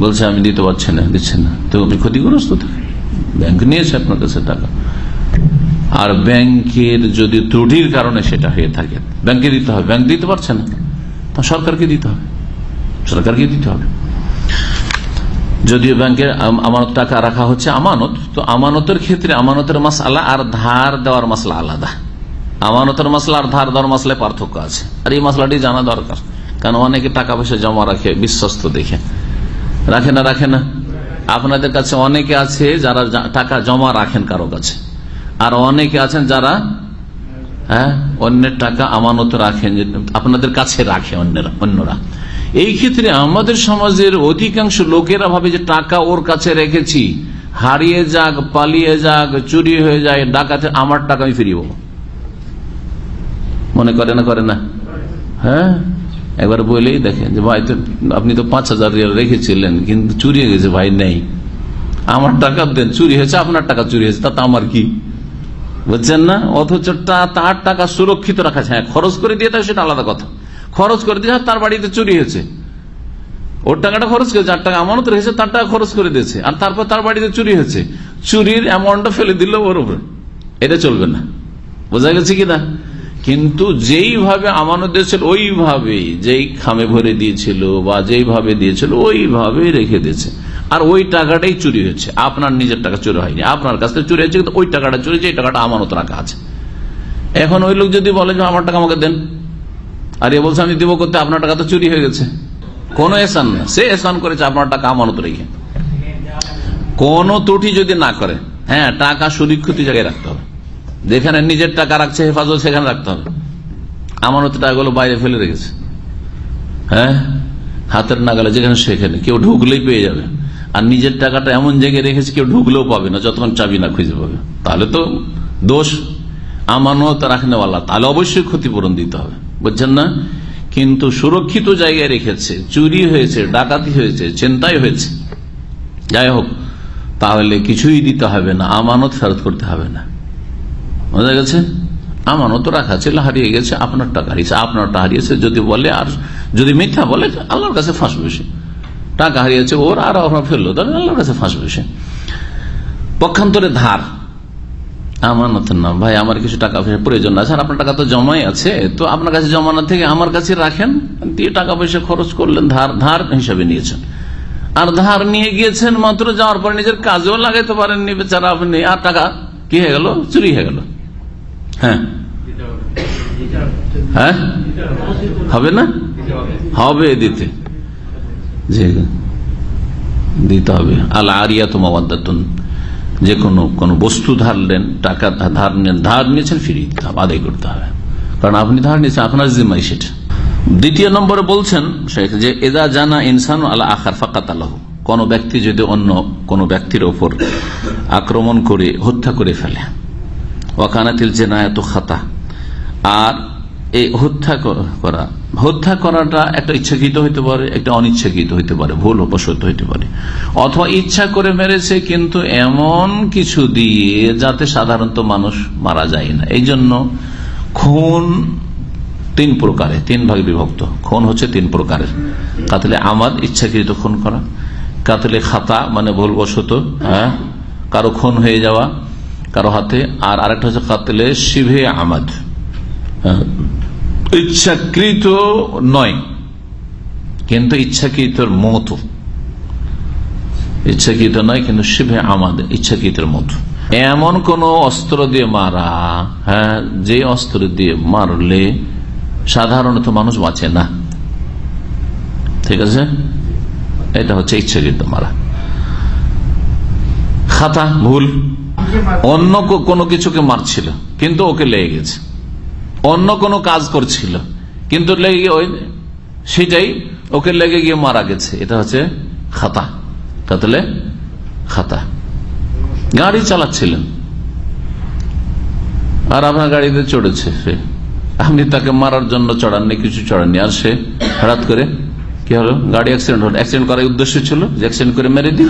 বলছে, আমি দিতে পারছি না দিচ্ছে না। তো আপনি ক্ষতিগ্রস্ত থাকে ব্যাংক নিয়েছে আপনার কাছে টাকা। আর ব্যাংকের যদি ত্রুটির কারণে সেটা হয়ে থাকে, ব্যাংকে দিতে হবে। ব্যাংক দিতে পারছে না। তা সরকারকে দিতে হবে। সরকারকে দিতে হবে। যদিও ব্যাংকে আমানত টাকা রাখা হচ্ছে আমানত, তো আমানতের ক্ষেত্রে আমানতের মাসলা আর ধার দেওয়ার মাসলা আলাদা। আমানতের মাসলা আর ধার দেওয়ার মাসলায় পার্থক্য আছে। আর এই মাসলাটি জানা দরকার। কারণ অনেকে টাকা পয়সা জমা রাখে, বিশ্বস্ত দেখে। রাখে না রাখে না। আপনাদের কাছে অনেকে আছে যারা টাকা জমা রাখেন কারও কাছে। আর অনেকে আছেন যারা হ্যাঁ অন্যের টাকা আমানত রাখেন আপনাদের কাছে রাখে অন্যরা অন্যরা। এই ক্ষেত্রে আমাদের সমাজের অধিকাংশ লোকেরা ভাবে যে টাকা ওর কাছে রেখেছি, হারিয়ে যাক, পালিয়ে যাক, চুরি হয়ে যায়, ডাকাতে, আমার টাকা আমি ফিরিয়ে মনে করে না করে না? হ্যাঁ? একবার বলেই দেখেন যে ভাই তো, আপনি তো পাঁচ হাজার রিয়াল রেখেছিলেন, কিন্তু চুরি হয়ে গেছে, ভাই নেই। আমার টাকা দেন, চুরি হয়েছে, আপনার টাকা চুরি হয়েছে, তাতে আমার কি? বুঝছেন না? অথচ তার টাকা সুরক্ষিত রাখা হ্যাঁ খরচ করে দিয়ে থাকে সেটা আলাদা কথা। খরচ করে দিয়ে তার বাড়িতে চুরি হয়েছে। ওর টাকাটা খরচ করেছে যার টাকা আমানত রেখেছে তার টাকা খরচ করে দিয়েছে। আর তারপর তার বাড়িতে চুরি হয়েছে। চুরির অ্যামাউন্টটা ফেলে দিল ওর উপরে। এটা চলবে না। বোঝা গেছে কিনা কিন্তু যেইভাবে আমানত দিয়েছিল ওইভাবে যেই খামে ভরে দিয়েছিল বা যেইভাবে দিয়েছিল ওইভাবে রেখে দিয়েছে। আর ওই টাকাটাই চুরি হয়েছে। আপনার নিজের টাকা চুরি হয়নি। আপনার কাছ থেকে চুরি হয়েছে, কিন্তু ওই টাকাটা চুরি এই টাকাটা আমানত রাখা আছে। এখন ওই লোক যদি বলে যে, আমার টাকা আমাকে দেন। আর এ বলছে, আমি দিব করতে, আপনার টাকা তো চুরি হয়ে গেছে। কোন এসান না। সে এসান করেছে, আপনার টাকা আমানত রেখে। কোন ত্রুটি যদি না করে হ্যাঁ টাকা সুরক্ষিত জায়গায় রাখতে হবে। যেখানে নিজের টাকা রাখছে হেফাজত, সেখানে রাখতে হবে। আমানত টাকাগুলো বাইরে ফেলে রেখেছে। হ্যাঁ? হাতের নাগালে যেখানে সেখানে। কেউ ঢুকলেই পেয়ে যাবে। আর নিজের টাকাটা এমন জায়গায় রেখেছে, কেউ ঢুকলেও পাবে না, যতক্ষণ চাবি না খুঁজে পাবে। তাহলে তো দোষ। আমানত রাখনেওয়ালা তাহলে অবশ্যই ক্ষতিপূরণ দিতে হবে। বুঝছেন না? কিন্তু সুরক্ষিত জায়গায় রেখেছে, চুরি হয়েছে, ডাকাতি হয়েছে চিন্তাই হয়েছে। যাই হোক, তাহলে কিছুই দিতে হবে না, আমানত ফেরত করতে হবে না। বোঝা গেছে? আমানত রাখা ছিল, হারিয়ে গেছে আপনার টাকা হারিয়েছে, আপনারটা হারিয়েছে, যদি বলে আর যদি মিথ্যা বলে, আল্লাহর কাছে ফাঁসবে সে। টাকা হারিয়েছে ওর, আর আমরা ফেলল, তাহলে আল্লাহর কাছে ফাঁসবে সে। পক্ষান্তরে ধার, আমানত না। ভাই, আমার কিছু টাকা পয়সা প্রয়োজন আছে, আর আপনার টাকা তো জমাই আছে, তো আপনার কাছে জমানো থেকে আমার কাছে রাখেন, দিয়ে টাকা পয়সা খরচ করলেন, ধার ধার হিসাবে নিয়েছেন। আর ধার নিয়ে গিয়েছেন মাত্র, যাওয়ার পর নিজের কাজেও লাগাইতে পারেননি, বেচারা আপনি, আর টাকা কি হয়ে গেল? চুরি হয়ে গেল। হ্যাঁ। হ্যাঁ? হবে না? হবে দিতে। দিতে হবে। আল আরিয়া তো মাওয়াদ্দাতুন। যে কোনো কোনো বস্তু ধারলেন টাকা ধার ধার নিয়েছেন, ফিরিয়ে দিতে হবে, আদায় করতে হবে। কারণ আপনি ধার নিয়েছেন, আপনার জিম্মাই সেটা। দ্বিতীয় নম্বরে বলছেন, শেখ, যে এদা জানা ইনসান আল্লাহ আখার ফাকাত আল্লাহ কোন ব্যক্তি যদি অন্য কোন ব্যক্তির ওপর আক্রমণ করে, হত্যা করে ফেলে ওয়াকানাতিল জেনায়ত খাতা। আর এই হত্যা করা, হত্যা করাটা একটা ইচ্ছাকৃত হইতে পারে, একটা অনিচ্ছাকৃত হইতে পারে, ভুল অপসত হইতে পারে। অথবা ইচ্ছা করে মেরেছে, কিন্তু এমন কিছু দিয়ে যাতে সাধারণত মানুষ মারা যায় না। এই জন্য খুন তিন প্রকারে, তিন ভাগে বিভক্ত। খুন হচ্ছে তিন প্রকারের। কাতলে আমাদ ইচ্ছাকৃত খুন করা। কাতলে খাতা মানে ভুলবশত হ্যাঁ? কারও খুন হয়ে যাওয়া কারও হাতে, আর আরেকটা হচ্ছে কাতলে শিভে আমাদ। ইচ্ছাকৃত নয়, কিন্তু ইচ্ছাকৃতর মতো। ইচ্ছাকৃত নয়, কিন্তু শিভে আমাদের ইচ্ছাকৃতের মতো। এমন কোন অস্ত্র দিয়ে মারা হ্যাঁ যে অস্ত্র দিয়ে মারলে সাধারণত মানুষ বাঁচে না। ঠিক আছে? এটা হচ্ছে ইচ্ছাকৃত মারা। খাতা, ভুল। অন্য কোনো কিছুকে মারছিল, কিন্তু ওকে লেগে গেছে। অন্য কোনো কাজ করছিল, কিন্তু লেগে ওই সেটাই ওকে লেগে গিয়ে মারা গেছে। এটা হচ্ছে খাতা। কাতলে খাতা। গাড়ি চালাচ্ছিলেন। আর আপনার গাড়িতে চড়েছে সে। আপনি তাকে মারার জন্য চড়াননি, কিছু চড়াননি। আর সে হঠাৎ করে কি হলো? গাড়ি অ্যাক্সিডেন্ট হলো। অ্যাক্সিডেন্ট করার উদ্দেশ্য ছিল যে অ্যাক্সিডেন্ট করে মেরে দিই।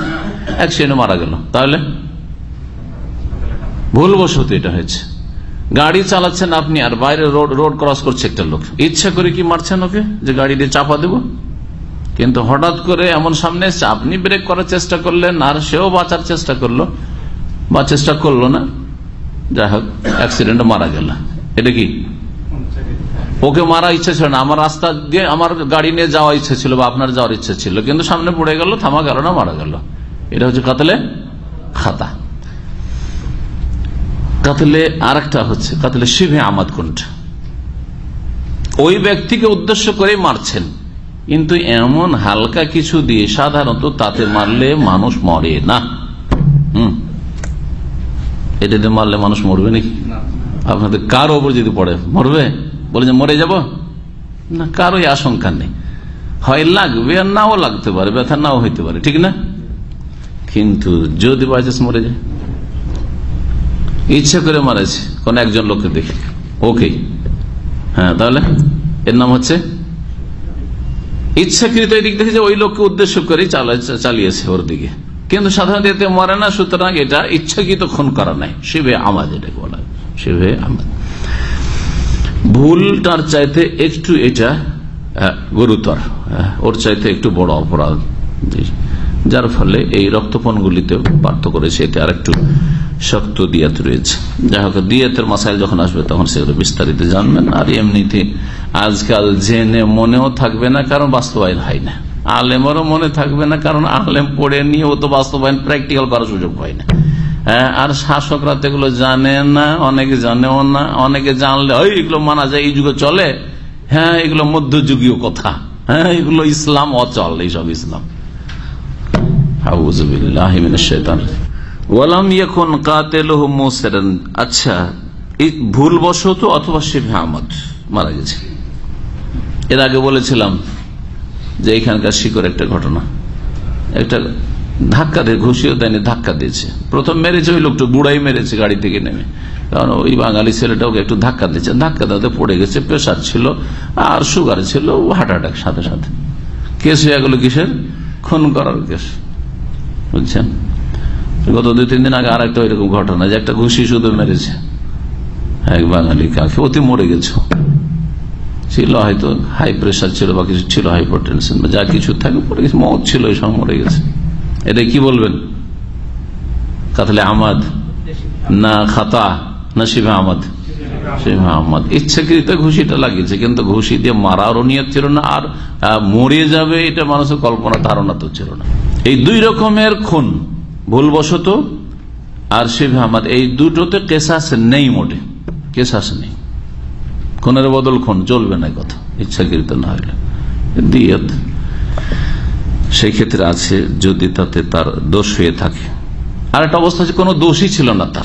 অ্যাক্সিডেন্টে মারা গেল। তাহলে ভুলবশত এটা হয়েছে। গাড়ি চালাচ্ছেন আপনি আর বাইরে রোড রোড ক্রস করছে একটা লোক। ইচ্ছা করে কি মারছেন ওকে? যে গাড়ি দিয়ে চাপা দেব? কিন্তু হঠাৎ করে এমন সামনে এসছে, আপনি ব্রেক করার চেষ্টা করলেন আর সেও বাঁচার চেষ্টা করল। বা চেষ্টা করল না। যাই হোক অ্যাক্সিডেন্টে মারা গেল। এটা কি? ওকে মারা ইচ্ছা ছিল না। আমার রাস্তা দিয়ে আমার গাড়ি নিয়ে যাওয়া ইচ্ছা ছিল বা আপনার যাওয়ার ইচ্ছা ছিল। কিন্তু সামনে পড়ে গেল, থামা গেল না, মারা গেল। এটা হচ্ছে কাতলে খাতা। কাতলে আর একটা হচ্ছে কাতলে শিবে আমাদ কোনটা ওই ব্যক্তিকে উদ্দেশ্য করে মারছেন। কিন্তু এমন হালকা কিছু দিয়ে সাধারণত তাতে মারলে মানুষ মরে না। হম। এটাতে মারলে মানুষ মরবে নাকি? আপনাদের কার ওপর যদি পড়ে মরবে? বলে যে মরে যাব? না কারোই আশঙ্কা নেই। হয় লাগবে আর নাও লাগতে পারে ব্যথা নাও হইতে পারে ঠিক না? কিন্তু যদি বাইচান্স মরে যায়। ইচ্ছা করে মারেছে, কোন একজন লোককে দেখে। ওকে। হ্যাঁ তাহলে? এর নাম হচ্ছে? ইচ্ছাকৃত এই দিক থেকে যে ওই লোককে উদ্দেশ্য করে চালিয়েছে ওর দিকে। কিন্তু সাধারণত এতে মরে না, সুতরাং এটা ইচ্ছাকৃত খুন করা নাই। শিবে আমাদ এটাকে বলা শিবে আমাদ। ভুলটার চাইতে একটু এটা গুরুতর। ওর চাইতে একটু বড় অপরাধ। যার ফলে এই রক্তপণগুলিতে পার্থ করেছে এতে আর একটু শক্ত দিয়াত রয়েছে। যাই হোক, দিয়াতের মাসাইল যখন আসবে, তখন সেগুলো বিস্তারিত জানবেন। আর এমনিতে আজকাল জেনে মনেও থাকবে না, কারণ বাস্তবায়ন হয় না। আলেমেরও মনে থাকবে না, কারণ আলেম পড়ে নিয়ে ও তো বাস্তবায়ন প্র্যাকটিক্যাল করার সুযোগ হয় না। হ্যাঁ আর শাসকরা তো এগুলো জানে না, অনেকে জানেও না, অনেকে জানলে ওই এগুলো মানা যায়, এই যুগে চলে? হ্যাঁ এগুলো মধ্যযুগীয় কথা। হ্যাঁ এগুলো ইসলাম অচল, এইসব ইসলাম। আচ্ছা ভুলবশত অথবা শিবে আহমদ মারা গেছে। এর আগে বলেছিলাম যে এখানকার শিকর একটা ঘটনা। একটা ধাক্কা দিয়ে, ঘুষিও দেয়নি, ধাক্কা দিয়েছে। প্রথম মেরেছে ওই লোকটা, বুড়াই মেরেছে গাড়ি থেকে নেমে। কারণ ওই বাঙালি ছেলেটা ওকে একটু ধাক্কা দিয়েছে। ধাক্কা দাতে পড়ে গেছে, প্রেশার ছিল আর সুগার ছিল হার্ট অ্যাটাক সাথে সাথে। কেস হয়ে গেল কিসের? খুন করার কেস। বুঝছেন? গত দুই, তিন দিন আগে আর একটা ওইরকম ঘটনা যে একটা ঘুষি শুধু মেরেছে। এক বাঙালি কাকে অতি মরে গেছে। ছিল হয়তো হাই প্রেশার ছিল বা কিছু ছিল হাইপার টেনশন বা যা কিছু থাকে পরে গেছে মত ছিল এই মরে গেছে। এটা কি বলবেন? কাতলে আমাদ না খাতা? না শিব আহমদ? শিব আহমদ। ইচ্ছাকৃত ঘুষিটা লাগিয়েছে, কিন্তু ঘুষি দিয়ে মারারও নিয়ত ছিল না, আর মরে যাবে এটা মানুষের কল্পনা, ধারণা তো ছিল না। এই দুই রকমের খুন। ভুলবশত আর শিব আহমদ, এই দুটোতে কেসাস নেই মোটে। কেসাস নেই। খুনের বদল খুন, চলবে না কথা। ইচ্ছাকৃত না হলে দিয়ত। সেই ক্ষেত্রে আছে যদি তাতে তার দোষ হয়ে থাকে। আর একটা অবস্থা হচ্ছে, কোনো দোষই ছিল না তার।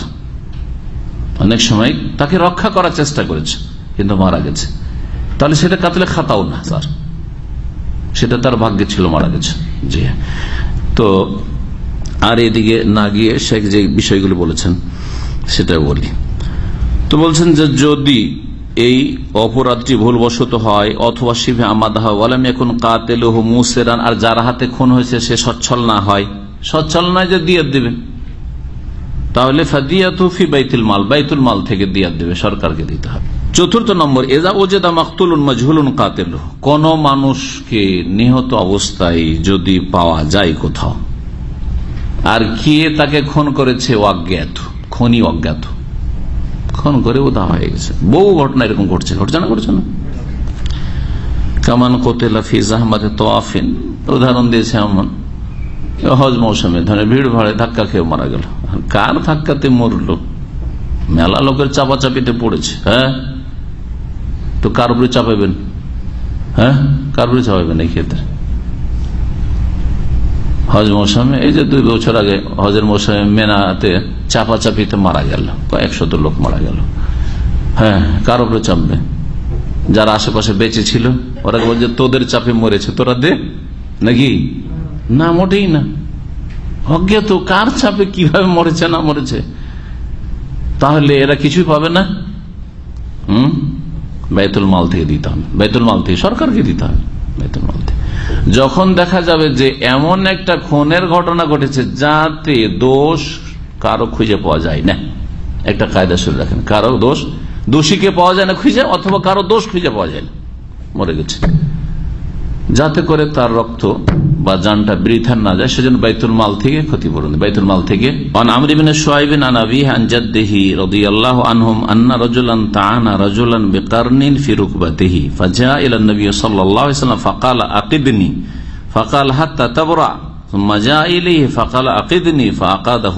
অনেক সময় তাকে রক্ষা করার চেষ্টা করেছে, কিন্তু মারা গেছে। তাহলে সেটা কাতলে খাতাও না স্যার সেটা তার ভাগ্যে ছিল, মারা গেছে। জি। তো আর এদিকে না গিয়ে শেখ যে বিষয়গুলো বলেছেন সেটা বলি। তো বলছেন যে যদি এই অপরাধটি ভুলবশত হয়, অথবা শিবে আমাদা ওয়ালাম এখন কাতেল মুসেরান, আর যার হাতে খুন হয়েছে সে সচ্ছল না হয়, সচ্ছল নয় যে দিয়ে দিবে। তাহলে বাইতুল মাল বাইতুল মাল থেকে দিয়াত দেবে, সরকারকে দিতে হবে। চতুর্থ নম্বর, এজা ওজেদা মাকতুলুন মজহুলুন কাতেল কোন মানুষকে নিহত অবস্থায় যদি পাওয়া যায় কোথাও। আর কে তাকে খুন করেছে? অজ্ঞাত। খনি অজ্ঞাত। খুন করে উদা হয়ে গেছে। বহু ঘটনা এরকম ঘটছে। ঘটছে না ঘটছে না? কামান কোতেলা ফিজ আহমদে তোয়াফিন। উদাহরণ দিয়েছে এমন। হজ মৌসুমে ধরে ভিড় ভাড়ে ধাক্কা খেয়ে মারা গেল। কার ধাক্কাতে মরলো? মেলা লোকের চাপাচাপিতে পড়েছে। হ্যাঁ? তো কার উপরে চাপাবেন? হ্যাঁ? কার উপরে চাপাবেন এই ক্ষেত্রে? হজ মৌসুমে এই যে দুই বছর আগে হজের মৌসুমে মেনাতে চাপাচাপিতে মারা গেল কয়েকশত লোক মারা গেল। হ্যাঁ কার উপরে চাপবে? যারা আশেপাশে বেঁচে ছিল, ওরা বলছে, তোদের চাপে মরেছে, তোরা দে। নাকি? না, মোটেই না। অজ্ঞাত, কার চাপে কীভাবে মরেছে, না মরেছে? তাহলে এরা কিছুই পাবে না? হম? বেতুল মাল থেকে দিতে হবে। বেতুল মাল থেকে সরকারকে দিতে হবে। যখন দেখা যাবে যে এমন একটা খুনের ঘটনা ঘটেছে যাতে দোষ কারও খুঁজে পাওয়া যায় না। একটা কায়দা শুরু রাখেন, কারও দোষ দোষীকে পাওয়া যায় না খুঁজে, অথবা কারও দোষ খুঁজে পাওয়া যায় না। মরে গেছে। যাতে করে তার রক্ত বা জানটা বৃথার না যায় সেজন্য বাইতুল মাল থেকে ক্ষতিপূরণ বাইতুল মাল থেকে অন আমরিবিন সোয়াইবিন আনাবি আনজাদ্দেহি রদিয়াল্লাহ আনহুম আন্না রজুলান তাআনা রজুলান বিকারনিন ফি রুকবাতিহি ফাজা ইলা নবী সাল্লাল্লাহু আলাইহি ওয়াসাল্লাম ফাকাল আকিদনি ফাকাল হাত্তা তাবরা ثم جاء إليه فقال أقدني فأقاده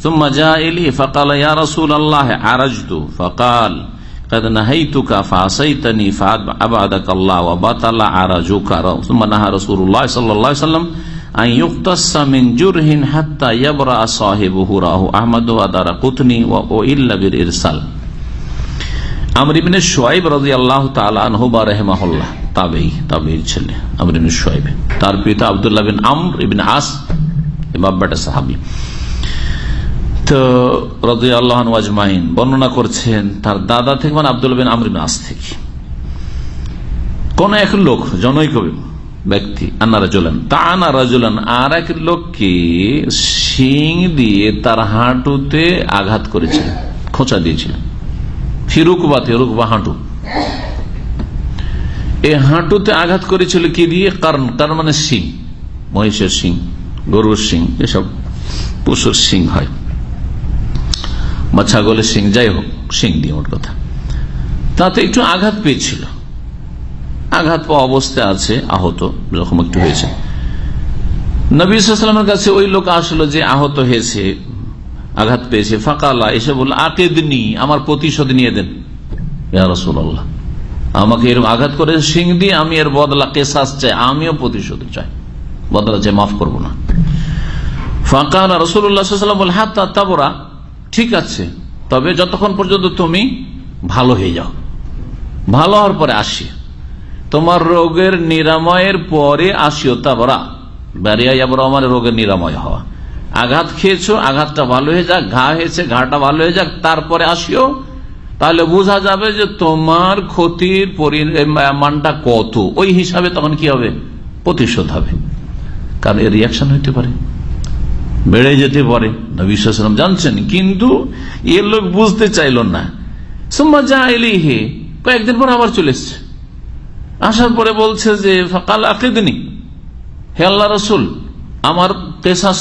ثم جاء إليه فقال يا رسول الله عرجت فقال قد نهيتك فعصيتني فأبعدك الله وبطل عرجك ثم نهى رسول الله صلى الله عليه وسلم أن يقتص من جره حتى يبرأ صاحبه راه أحمد ودار قطني وإلا بالإرسال আমরিবিনের সোয়াইব রাজি আল্লাহ তালহ বা রেহমাহুল্লাহ তাবেই তাবেই ছেলে আমরিবিন সোয়াইব তার পিতা আবদুল্লাহ বিন আমর ইবিন আস বাব্বাটা সাহাবি তো রাজি আল্লাহ আজমাইন বর্ণনা করছেন তার দাদা থেকে মানে আব্দুল বিন আমরিন আস থেকে। কোন এক লোক, জনৈক ব্যক্তি, আন্না রাজুলান তা আনা রাজুলান আর এক লোককে শিং দিয়ে তার হাঁটুতে আঘাত করেছিলেন, খোঁচা দিয়েছিলেন। ফিরুকবাতে রুকবা হাঁটু। এই হাঁটুতে আঘাত করেছিল কি দিয়ে? কারণ, তার মানে শিং, মহিষের সিং গরুর সিং এসব পশুর সিং হয়। বা ছাগলের শিং, যাই হোক, শিং দিয়ে মোট কথা। তাতে একটু আঘাত পেয়েছিল। আঘাত পাওয়া অবস্থায় আছে, আহত যখন একটু হয়েছে। নবীলামের কাছে ওই লোক আসলো যে আহত হয়েছে, আঘাত পেয়েছে। ফাঁকালা, এসে বলল, আকেদনি, আমার প্রতিশোধ নিয়ে দেন। রসুল্লাহ আমাকে এরকম আঘাত করে সিং দিয়ে আমি এর বদলা কেসাস চাই, আমিও প্রতিশোধ চাই। বদলা চাই, মাফ করব না। ফাঁকা রসুল্লাহ হ্যাঁ তাবরা। ঠিক আছে, তবে যতক্ষণ পর্যন্ত তুমি ভালো হয়ে যাও। ভালো হওয়ার পরে আসি। তোমার রোগের নিরাময়ের পরে আসিও তাবরা যাবর আমার রোগের নিরাময় হওয়া। আঘাত খেয়েছো, আঘাতটা ভালো হয়ে যাক, ঘা হয়েছে, ঘাটা ভালো হয়ে যাক, তারপরে আসিও। তাহলে বোঝা যাবে যে তোমার ক্ষতির পরিমাণটা কত। ওই হিসাবে তখন কি হবে? প্রতিশোধ হবে। কারণ এর রিয়াকশন হইতে পারে। বেড়ে যেতে পারে। নবীলাম জানছেন, কিন্তু এর লোক বুঝতে চাইল না। সোম্মা যা এলি হে কয়েকদিন পর আবার চলে এসছে। আসার পরে বলছে যে কাল আকিদিনী হে আল্লাহ রসুল, আমার কেসাস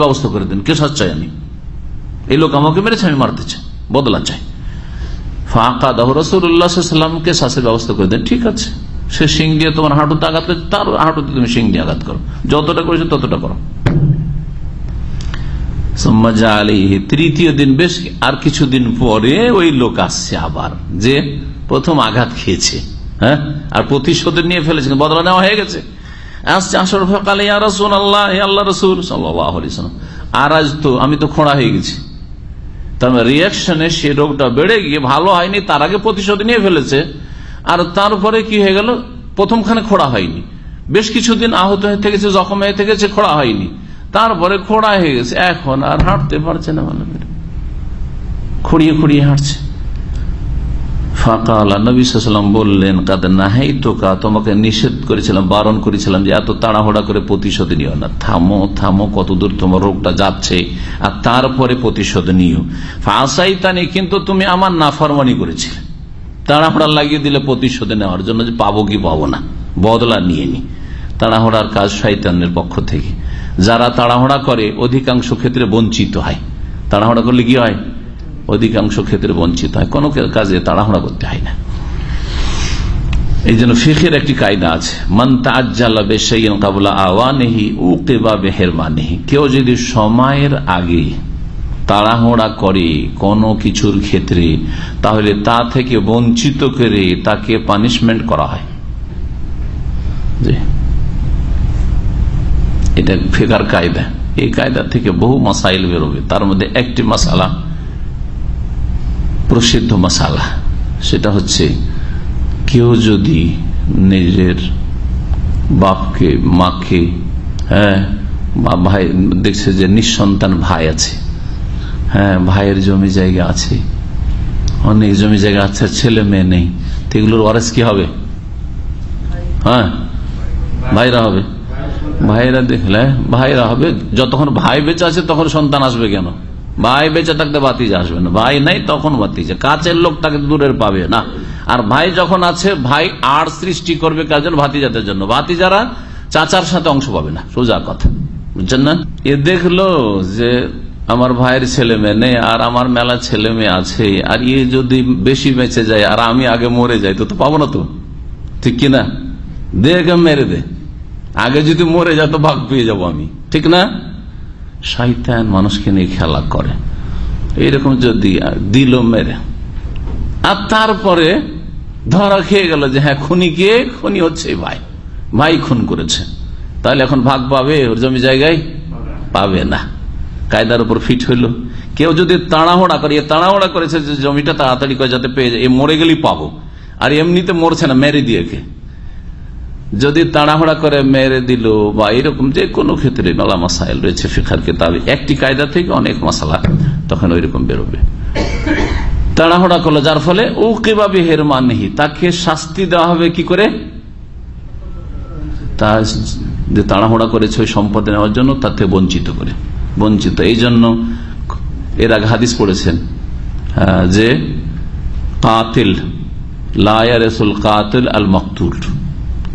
ব্যবস্থা করে দিন কেসাস চাই আমি। এই লোক আমাকে মেরেছে, আমি মারতে চাই। বদলা চাই ফাঁকা দাহ রসুল্লাহামকে শ্বাসের ব্যবস্থা করে দেন, ঠিক আছে, সে সিং দিয়ে তোমার হাঁটুতে আঘাত তার হাঁটুতে তুমি সিং দিয়ে আঘাত করো। যতটা করেছ ততটা করো। তৃতীয় দিন বেশ আর কিছুদিন পরে ওই লোক আসছে আবার, যে প্রথম আঘাত খেয়েছে হ্যাঁ? আর প্রতিশোধ নিয়ে ফেলেছে বদলা নেওয়া হয়ে গেছে। আসছে আসর ফকালে রসুন আল্লাহ আল্লাহ রসুল সাল্লাম আর আজ তো আমি তো খোঁড়া হয়ে গেছি। রিয়াকশনে সে রোগটা বেড়ে গিয়ে ভালো হয়নি, তার আগে প্রতিশোধ নিয়ে ফেলেছে। আর তারপরে কি হয়ে গেল? প্রথমখানে খোড়া হয়নি। বেশ কিছুদিন আহত হয়ে থেকেছে, জখম হয়ে থেকেছে, খোড়া হয়নি। তারপরে খোড়া হয়ে গেছে। এখন আর হাঁটতে পারছে না ভালো খুঁড়িয়ে খুঁড়িয়ে হাঁটছে। ফাঁকালা নবীলাম বললেন কাদের নাহাই তো কা তোমাকে নিষেধ করেছিলাম, বারণ করেছিলাম যে এত তাড়াহুড়া করে প্রতিশোধ নিও না। থামো থামো, কতদূর তোমার রোগটা যাচ্ছে, আর তারপরে প্রতিশোধ নিও। ফাঁসাই তানি কিন্তু তুমি আমার নাফরমানি করেছিলে। তাড়াহুড়া লাগিয়ে দিলে প্রতিশোধ নেওয়ার জন্য যে পাবো কি পাবো না, বদলা নিয়ে নি। তাড়াহুড়ার কাজ শৈতানের পক্ষ থেকে। যারা তাড়াহুড়া করে, অধিকাংশ ক্ষেত্রে বঞ্চিত হয়। তাড়াহুড়া করলে কি হয়? অধিকাংশ ক্ষেত্রে বঞ্চিত হয়। কোনো কাজে তাড়াহুড়া করতে হয় না। এই জন্য ফিখের একটি কায়দা আছে। মান তাজ্জালা কেবা বেহের মানেহি কেউ যদি সময়ের আগে তাড়াহুড়া করে কোনো কিছুর ক্ষেত্রে, তাহলে তা থেকে বঞ্চিত করে তাকে পানিশমেন্ট করা হয়। এটা ফেকার কায়দা। এই কায়দা থেকে বহু মাসাইল বেরোবে। তার মধ্যে একটি মাসালা, প্রসিদ্ধ মশালা সেটা হচ্ছে, কেউ যদি নিজের বাপকে, মাকে হ্যাঁ বা ভাই, দেখছে যে নিঃসন্তান ভাই আছে হ্যাঁ ভাইয়ের জমি জায়গা আছে, অনেক জমি জায়গা আছে, ছেলে মেয়ে নেই এগুলোর ওয়ারেস কি হবে? হ্যাঁ ভাইরা হবে। ভাইরা দেখলে, ভাইরা হবে, যতক্ষণ ভাই বেঁচে আছে তখন সন্তান আসবে কেন? ভাই বেঁচে থাকতে বাতিজা আসবে না। ভাই নাই তখন বাতিজা কাছের লোক তাকে দূরের পাবে না। আর ভাই যখন আছে, ভাই আর সৃষ্টি করবে কাজের ভাতিজাদের জন্য। ভাতিজারা চাচার সাথে অংশ পাবে না। সোজা কথা। বুঝছেন না? এ দেখল যে আমার ভাইয়ের ছেলে মেয়ে নেই, আর আমার মেলা ছেলে মেয়ে আছে, আর ইয়ে যদি বেশি বেঁচে যায়, আর আমি আগে মরে যাই, তো তো পাবো না তো। ঠিক কিনা? দেখে মেরে দে। আগে যদি মরে যায় তো ভাগ পেয়ে যাব আমি। ঠিক না? শৈতান মানুষকে নিয়ে খেলা করে। এইরকম যদি দিল মেরে। আর তারপরে ধরা খেয়ে গেল যে হ্যাঁ খুনি কে? খুনি হচ্ছে ভাই। ভাই খুন করেছে। তাহলে এখন ভাগ পাবে? ওর জমি জায়গায়? পাবে না। কায়দার উপর ফিট হইল। কেউ যদি তাড়াহুড়া করে তাড়াহুড়া করেছে যে, জমিটা তাড়াতাড়ি করে যাতে পেয়ে যায়, এ মরে গেলেই পাবো। আর এমনিতে মরছে না, মেরে দিয়ে যদি তাড়াহুড়া করে মেরে দিল বা এরকম যে কোনো ক্ষেত্রে মেলা মাসাইল রয়েছে ফিখার কেতাবে, একটি কায়দা থেকে অনেক মশালা তখন ওই রকম বেরোবে। তাড়াহুড়া করল, যার ফলে ও কেবা বেহের মানহি, তাকে শাস্তি দেওয়া হবে কি করে? তা তাড়াহুড়া করেছে ওই সম্পদ নেওয়ার জন্য তাতে বঞ্চিত করে। বঞ্চিত এই জন্য এর আগে হাদিস পড়েছেন যে কাতিল লায়ারেসুল কাতিল আল মকতুল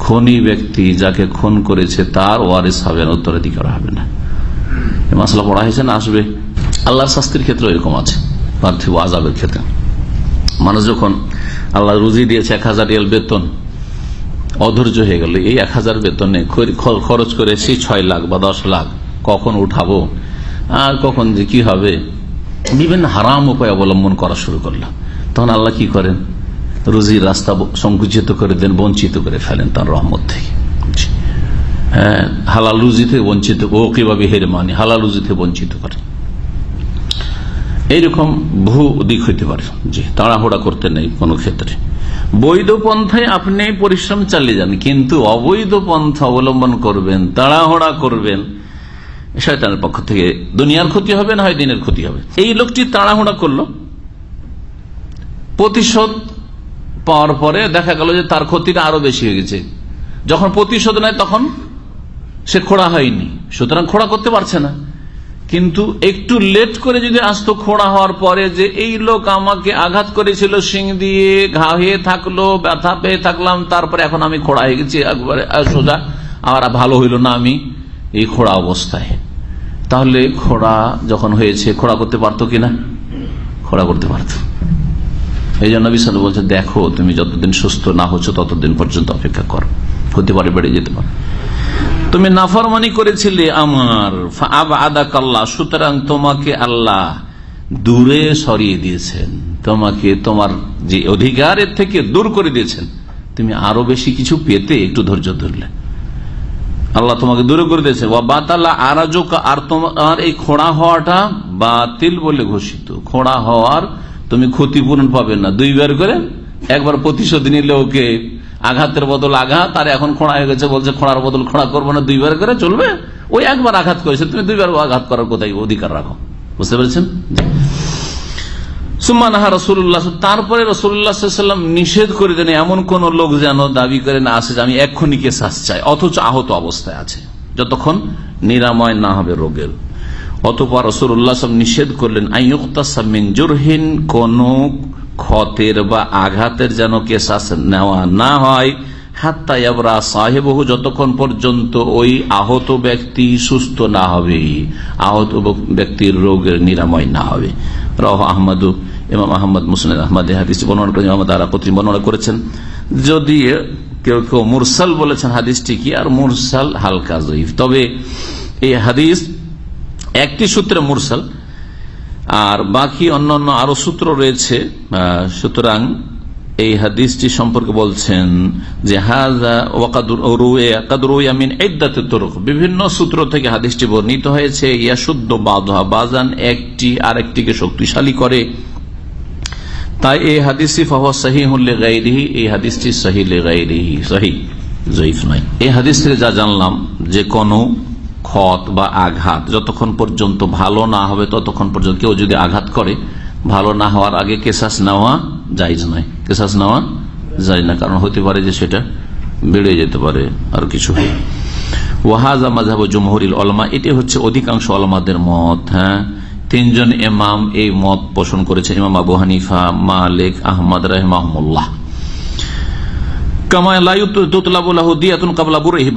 খনি ব্যক্তি যাকে খুন করেছে তার ওয়ারিস হবে না, উত্তরাধিকার হবে না। মশলা পড়া হয়েছে না, আসবে। আল্লাহর শাস্তির ক্ষেত্রে এরকম আছে, পার্থিব আজাবের ক্ষেত্রে। মানুষ যখন আল্লাহ রুজি দিয়েছে এক হাজার রিয়াল বেতন, অধৈর্য হয়ে গেল, এই এক হাজার বেতনে খরচ করে সেই ছয় লাখ বা দশ লাখ, কখন উঠাবো? আর কখন যে কি হবে? বিভিন্ন হারাম উপায় অবলম্বন করা শুরু করলাম তখন আল্লাহ কি করেন? রুজির রাস্তা সংকুচিত করে দেন, বঞ্চিত করে ফেলেন তার রহমত থেকে। হ্যাঁ হালাল রুজি থেকে বঞ্চিত, ও কীভাবে হেরে মানে হালাল রুজি থেকে বঞ্চিত করে। এইরকম বহু দিক হইতে পারে জি তাড়াহুড়া করতে নেই কোনো ক্ষেত্রে। বৈধ পন্থায় আপনি পরিশ্রম চালিয়ে যান, কিন্তু অবৈধ পন্থা অবলম্বন করবেন, তাড়াহুড়া করবেন, শয়তানের পক্ষ থেকে দুনিয়ার ক্ষতি হবে না হয় দিনের ক্ষতি হবে? এই লোকটি তাড়াহুড়া করল। প্রতিশোধ পাওয়ার পরে দেখা গেল যে তার ক্ষতিটা আরও বেশি হয়ে গেছে। যখন প্রতিশোধ নেয় তখন সে খোড়া হয়নি। সুতরাং খোড়া করতে পারছে না। কিন্তু একটু লেট করে যদি আসতো খোড়া হওয়ার পরে যে এই লোক আমাকে আঘাত করেছিল সিং দিয়ে ঘা হয়ে থাকল, ব্যথা পেয়ে থাকলাম, তারপরে এখন আমি খোড়া হয়ে গেছি, একবারে সোজা। আমার ভালো হইল না আমি এই খোড়া অবস্থায়। তাহলে খোড়া যখন হয়েছে, খোড়া করতে পারতো কিনা? খোড়া করতে পারতো। এই জন্য বিশাল বলছে দেখো, তুমি যতদিন সুস্থ না হচ্ছ, ততদিন পর্যন্ত অপেক্ষা করো। হতে পারে বেড়ে যেতে পারে। তুমি নাফরমানি করেছিলে আমার। আদা কাল্লা সুতরাং তোমাকে আল্লাহ দূরে সরিয়ে দিয়েছেন। তোমাকে তোমার যে অধিকারের থেকে দূর করে দিয়েছেন। তুমি আরও বেশি কিছু পেতে একটু ধৈর্য ধরলে। আল্লাহ তোমাকে দূরে করে দিয়েছে। বাতাল্লাহ আরাজক, আর তোমার এই খোঁড়া হওয়াটা বাতিল বলে ঘোষিত। খোঁড়া হওয়ার তুমি ক্ষতিপূরণ পাবে না। দুইবার করে একবার প্রতিশোধ নিলে ওকে আঘাতের বদল আঘাত, আর এখন খোঁড়া হয়ে গেছে, বলছে খোঁড়ার বদল খোঁড়া করব না, দুইবার করে চলবে। ওই একবার আঘাত করেছে, তুমি দুইবার আঘাত করার কোথায় অধিকার রাখো? বুঝতে পেরেছেন? তারপরে রসুল্লাহাম নিষেধ করে দেন, এমন কোন লোক যেন দাবি করে না আসে আমি এক্ষুনি শ্বাস চাই অথচ আহত অবস্থায় আছে। যতক্ষণ নিরাময় না হবে রোগের। অতপর রসুল্লাহ নিষেধ করলেন আইয়ুক্তাসামিন কোন ক্ষতের বা আঘাতের যেন কেসাস নেওয়া না হয় হাত্তাইবরা সাহেবহু, যতক্ষণ পর্যন্ত ওই আহত ব্যক্তি সুস্থ না হবে, আহত ব্যক্তির রোগের নিরাময় না হবে। রহ আহমদ, ইমাম আহমদ মুসলিম আহমদ হাদিস বর্ণনা করেন আহমদ আরাকতি বর্ণনা করেছেন। যদি কেউ কেউ মুরসাল বলেছেন হাদিসটি কি, আর মুরসাল হালকা জয়ীফ। তবে এই হাদিস একটি সূত্রে মুরসাল, আর বাকি অন্যান্য আরও সূত্র রয়েছে সুতরাং এই হাদিসটি সম্পর্কে বলছেন যে বিভিন্ন সূত্র থেকে হাদিসটি বর্ণিত হয়েছে ইয়াশুদ্ধ বাধা বাজান একটি আরেকটিকে শক্তিশালী করে। তাই এই হাদিসটি ফাহা সাহি এই হাদিসটি সাহি লে এই হাদিস থেকে যা জানলাম যে কোনো ক্ষত বা আঘাত, যতক্ষণ পর্যন্ত ভালো না হবে, ততক্ষণ পর্যন্ত কেউ যদি আঘাত করে, ভালো না হওয়ার আগে কেশাস নেওয়া যাইজ নয়। কেশাস নেওয়া যায় না, কারণ হতে পারে যে সেটা বেড়ে যেতে পারে আর কিছু ওয়াহাজা মাঝাব জমহরিল অলমা এটি হচ্ছে অধিকাংশ অলমাদের মত হ্যাঁ? তিনজন এমাম এই মত পোষণ করেছে ইমাম আবু হানিফা, মালিক, আহমদ রহমাহমুল্লাহ।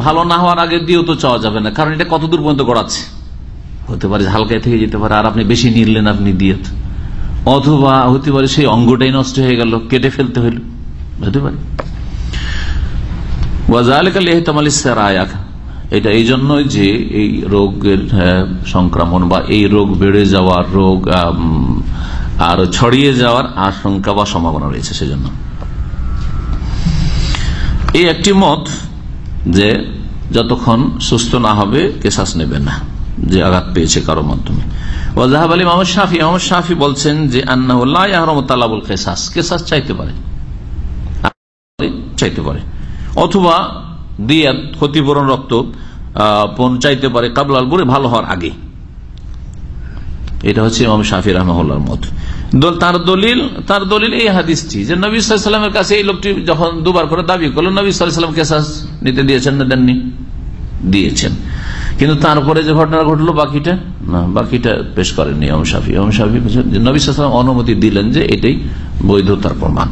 ভালো না হওয়ার আগে দিয়েও তো চাওয়া যাবে না, কারণ এটা কতদূর পর্যন্ত গড়াচ্ছে? হতে পারে হালকায় থেকে যেতে পারে, আর আপনি বেশি নিলেন আপনি দিয়ে অথবা হতে পারে সেই অঙ্গটাই নষ্ট হয়ে গেল, কেটে ফেলতে হইল, হতে পারে। এটা এই জন্যই যে এই রোগের সংক্রমণ বা এই রোগ বেড়ে যাওয়ার রোগ আর ছড়িয়ে যাওয়ার আশঙ্কা বা সম্ভাবনা রয়েছে সেজন্য। এই একটি মত যে যতক্ষণ সুস্থ না হবে, কেসাস নেবে না, যে আঘাত পেয়েছে কারও মাধ্যমে। আলী মোহাম্মদ মোহাম্মদ বলছেন যে কেসাস চাইতে পারে। চাইতে পারে। অথবা দিয়ে ক্ষতিপূরণ রক্ত চাইতে পারে, কাবলাল বুড়ে ভালো হওয়ার আগে। এটা হচ্ছে ইমাম শাফি রহমার মত। তার দলিল তার দলিল এই হাদিসটি, যে নবী সাল্লামের কাছে এই লোকটি যখন দুবার করে দাবি করল, নবী সাল্লাম কেসাস নিতে দিয়েছেন না দেননি? দিয়েছেন। কিন্তু তারপরে যে ঘটনা ঘটলো, বাকিটা, না, বাকিটা পেশ করেননি ওম শাফি। ওম নবী সাল্লাম অনুমতি দিলেন যে এটাই বৈধতার প্রমাণ।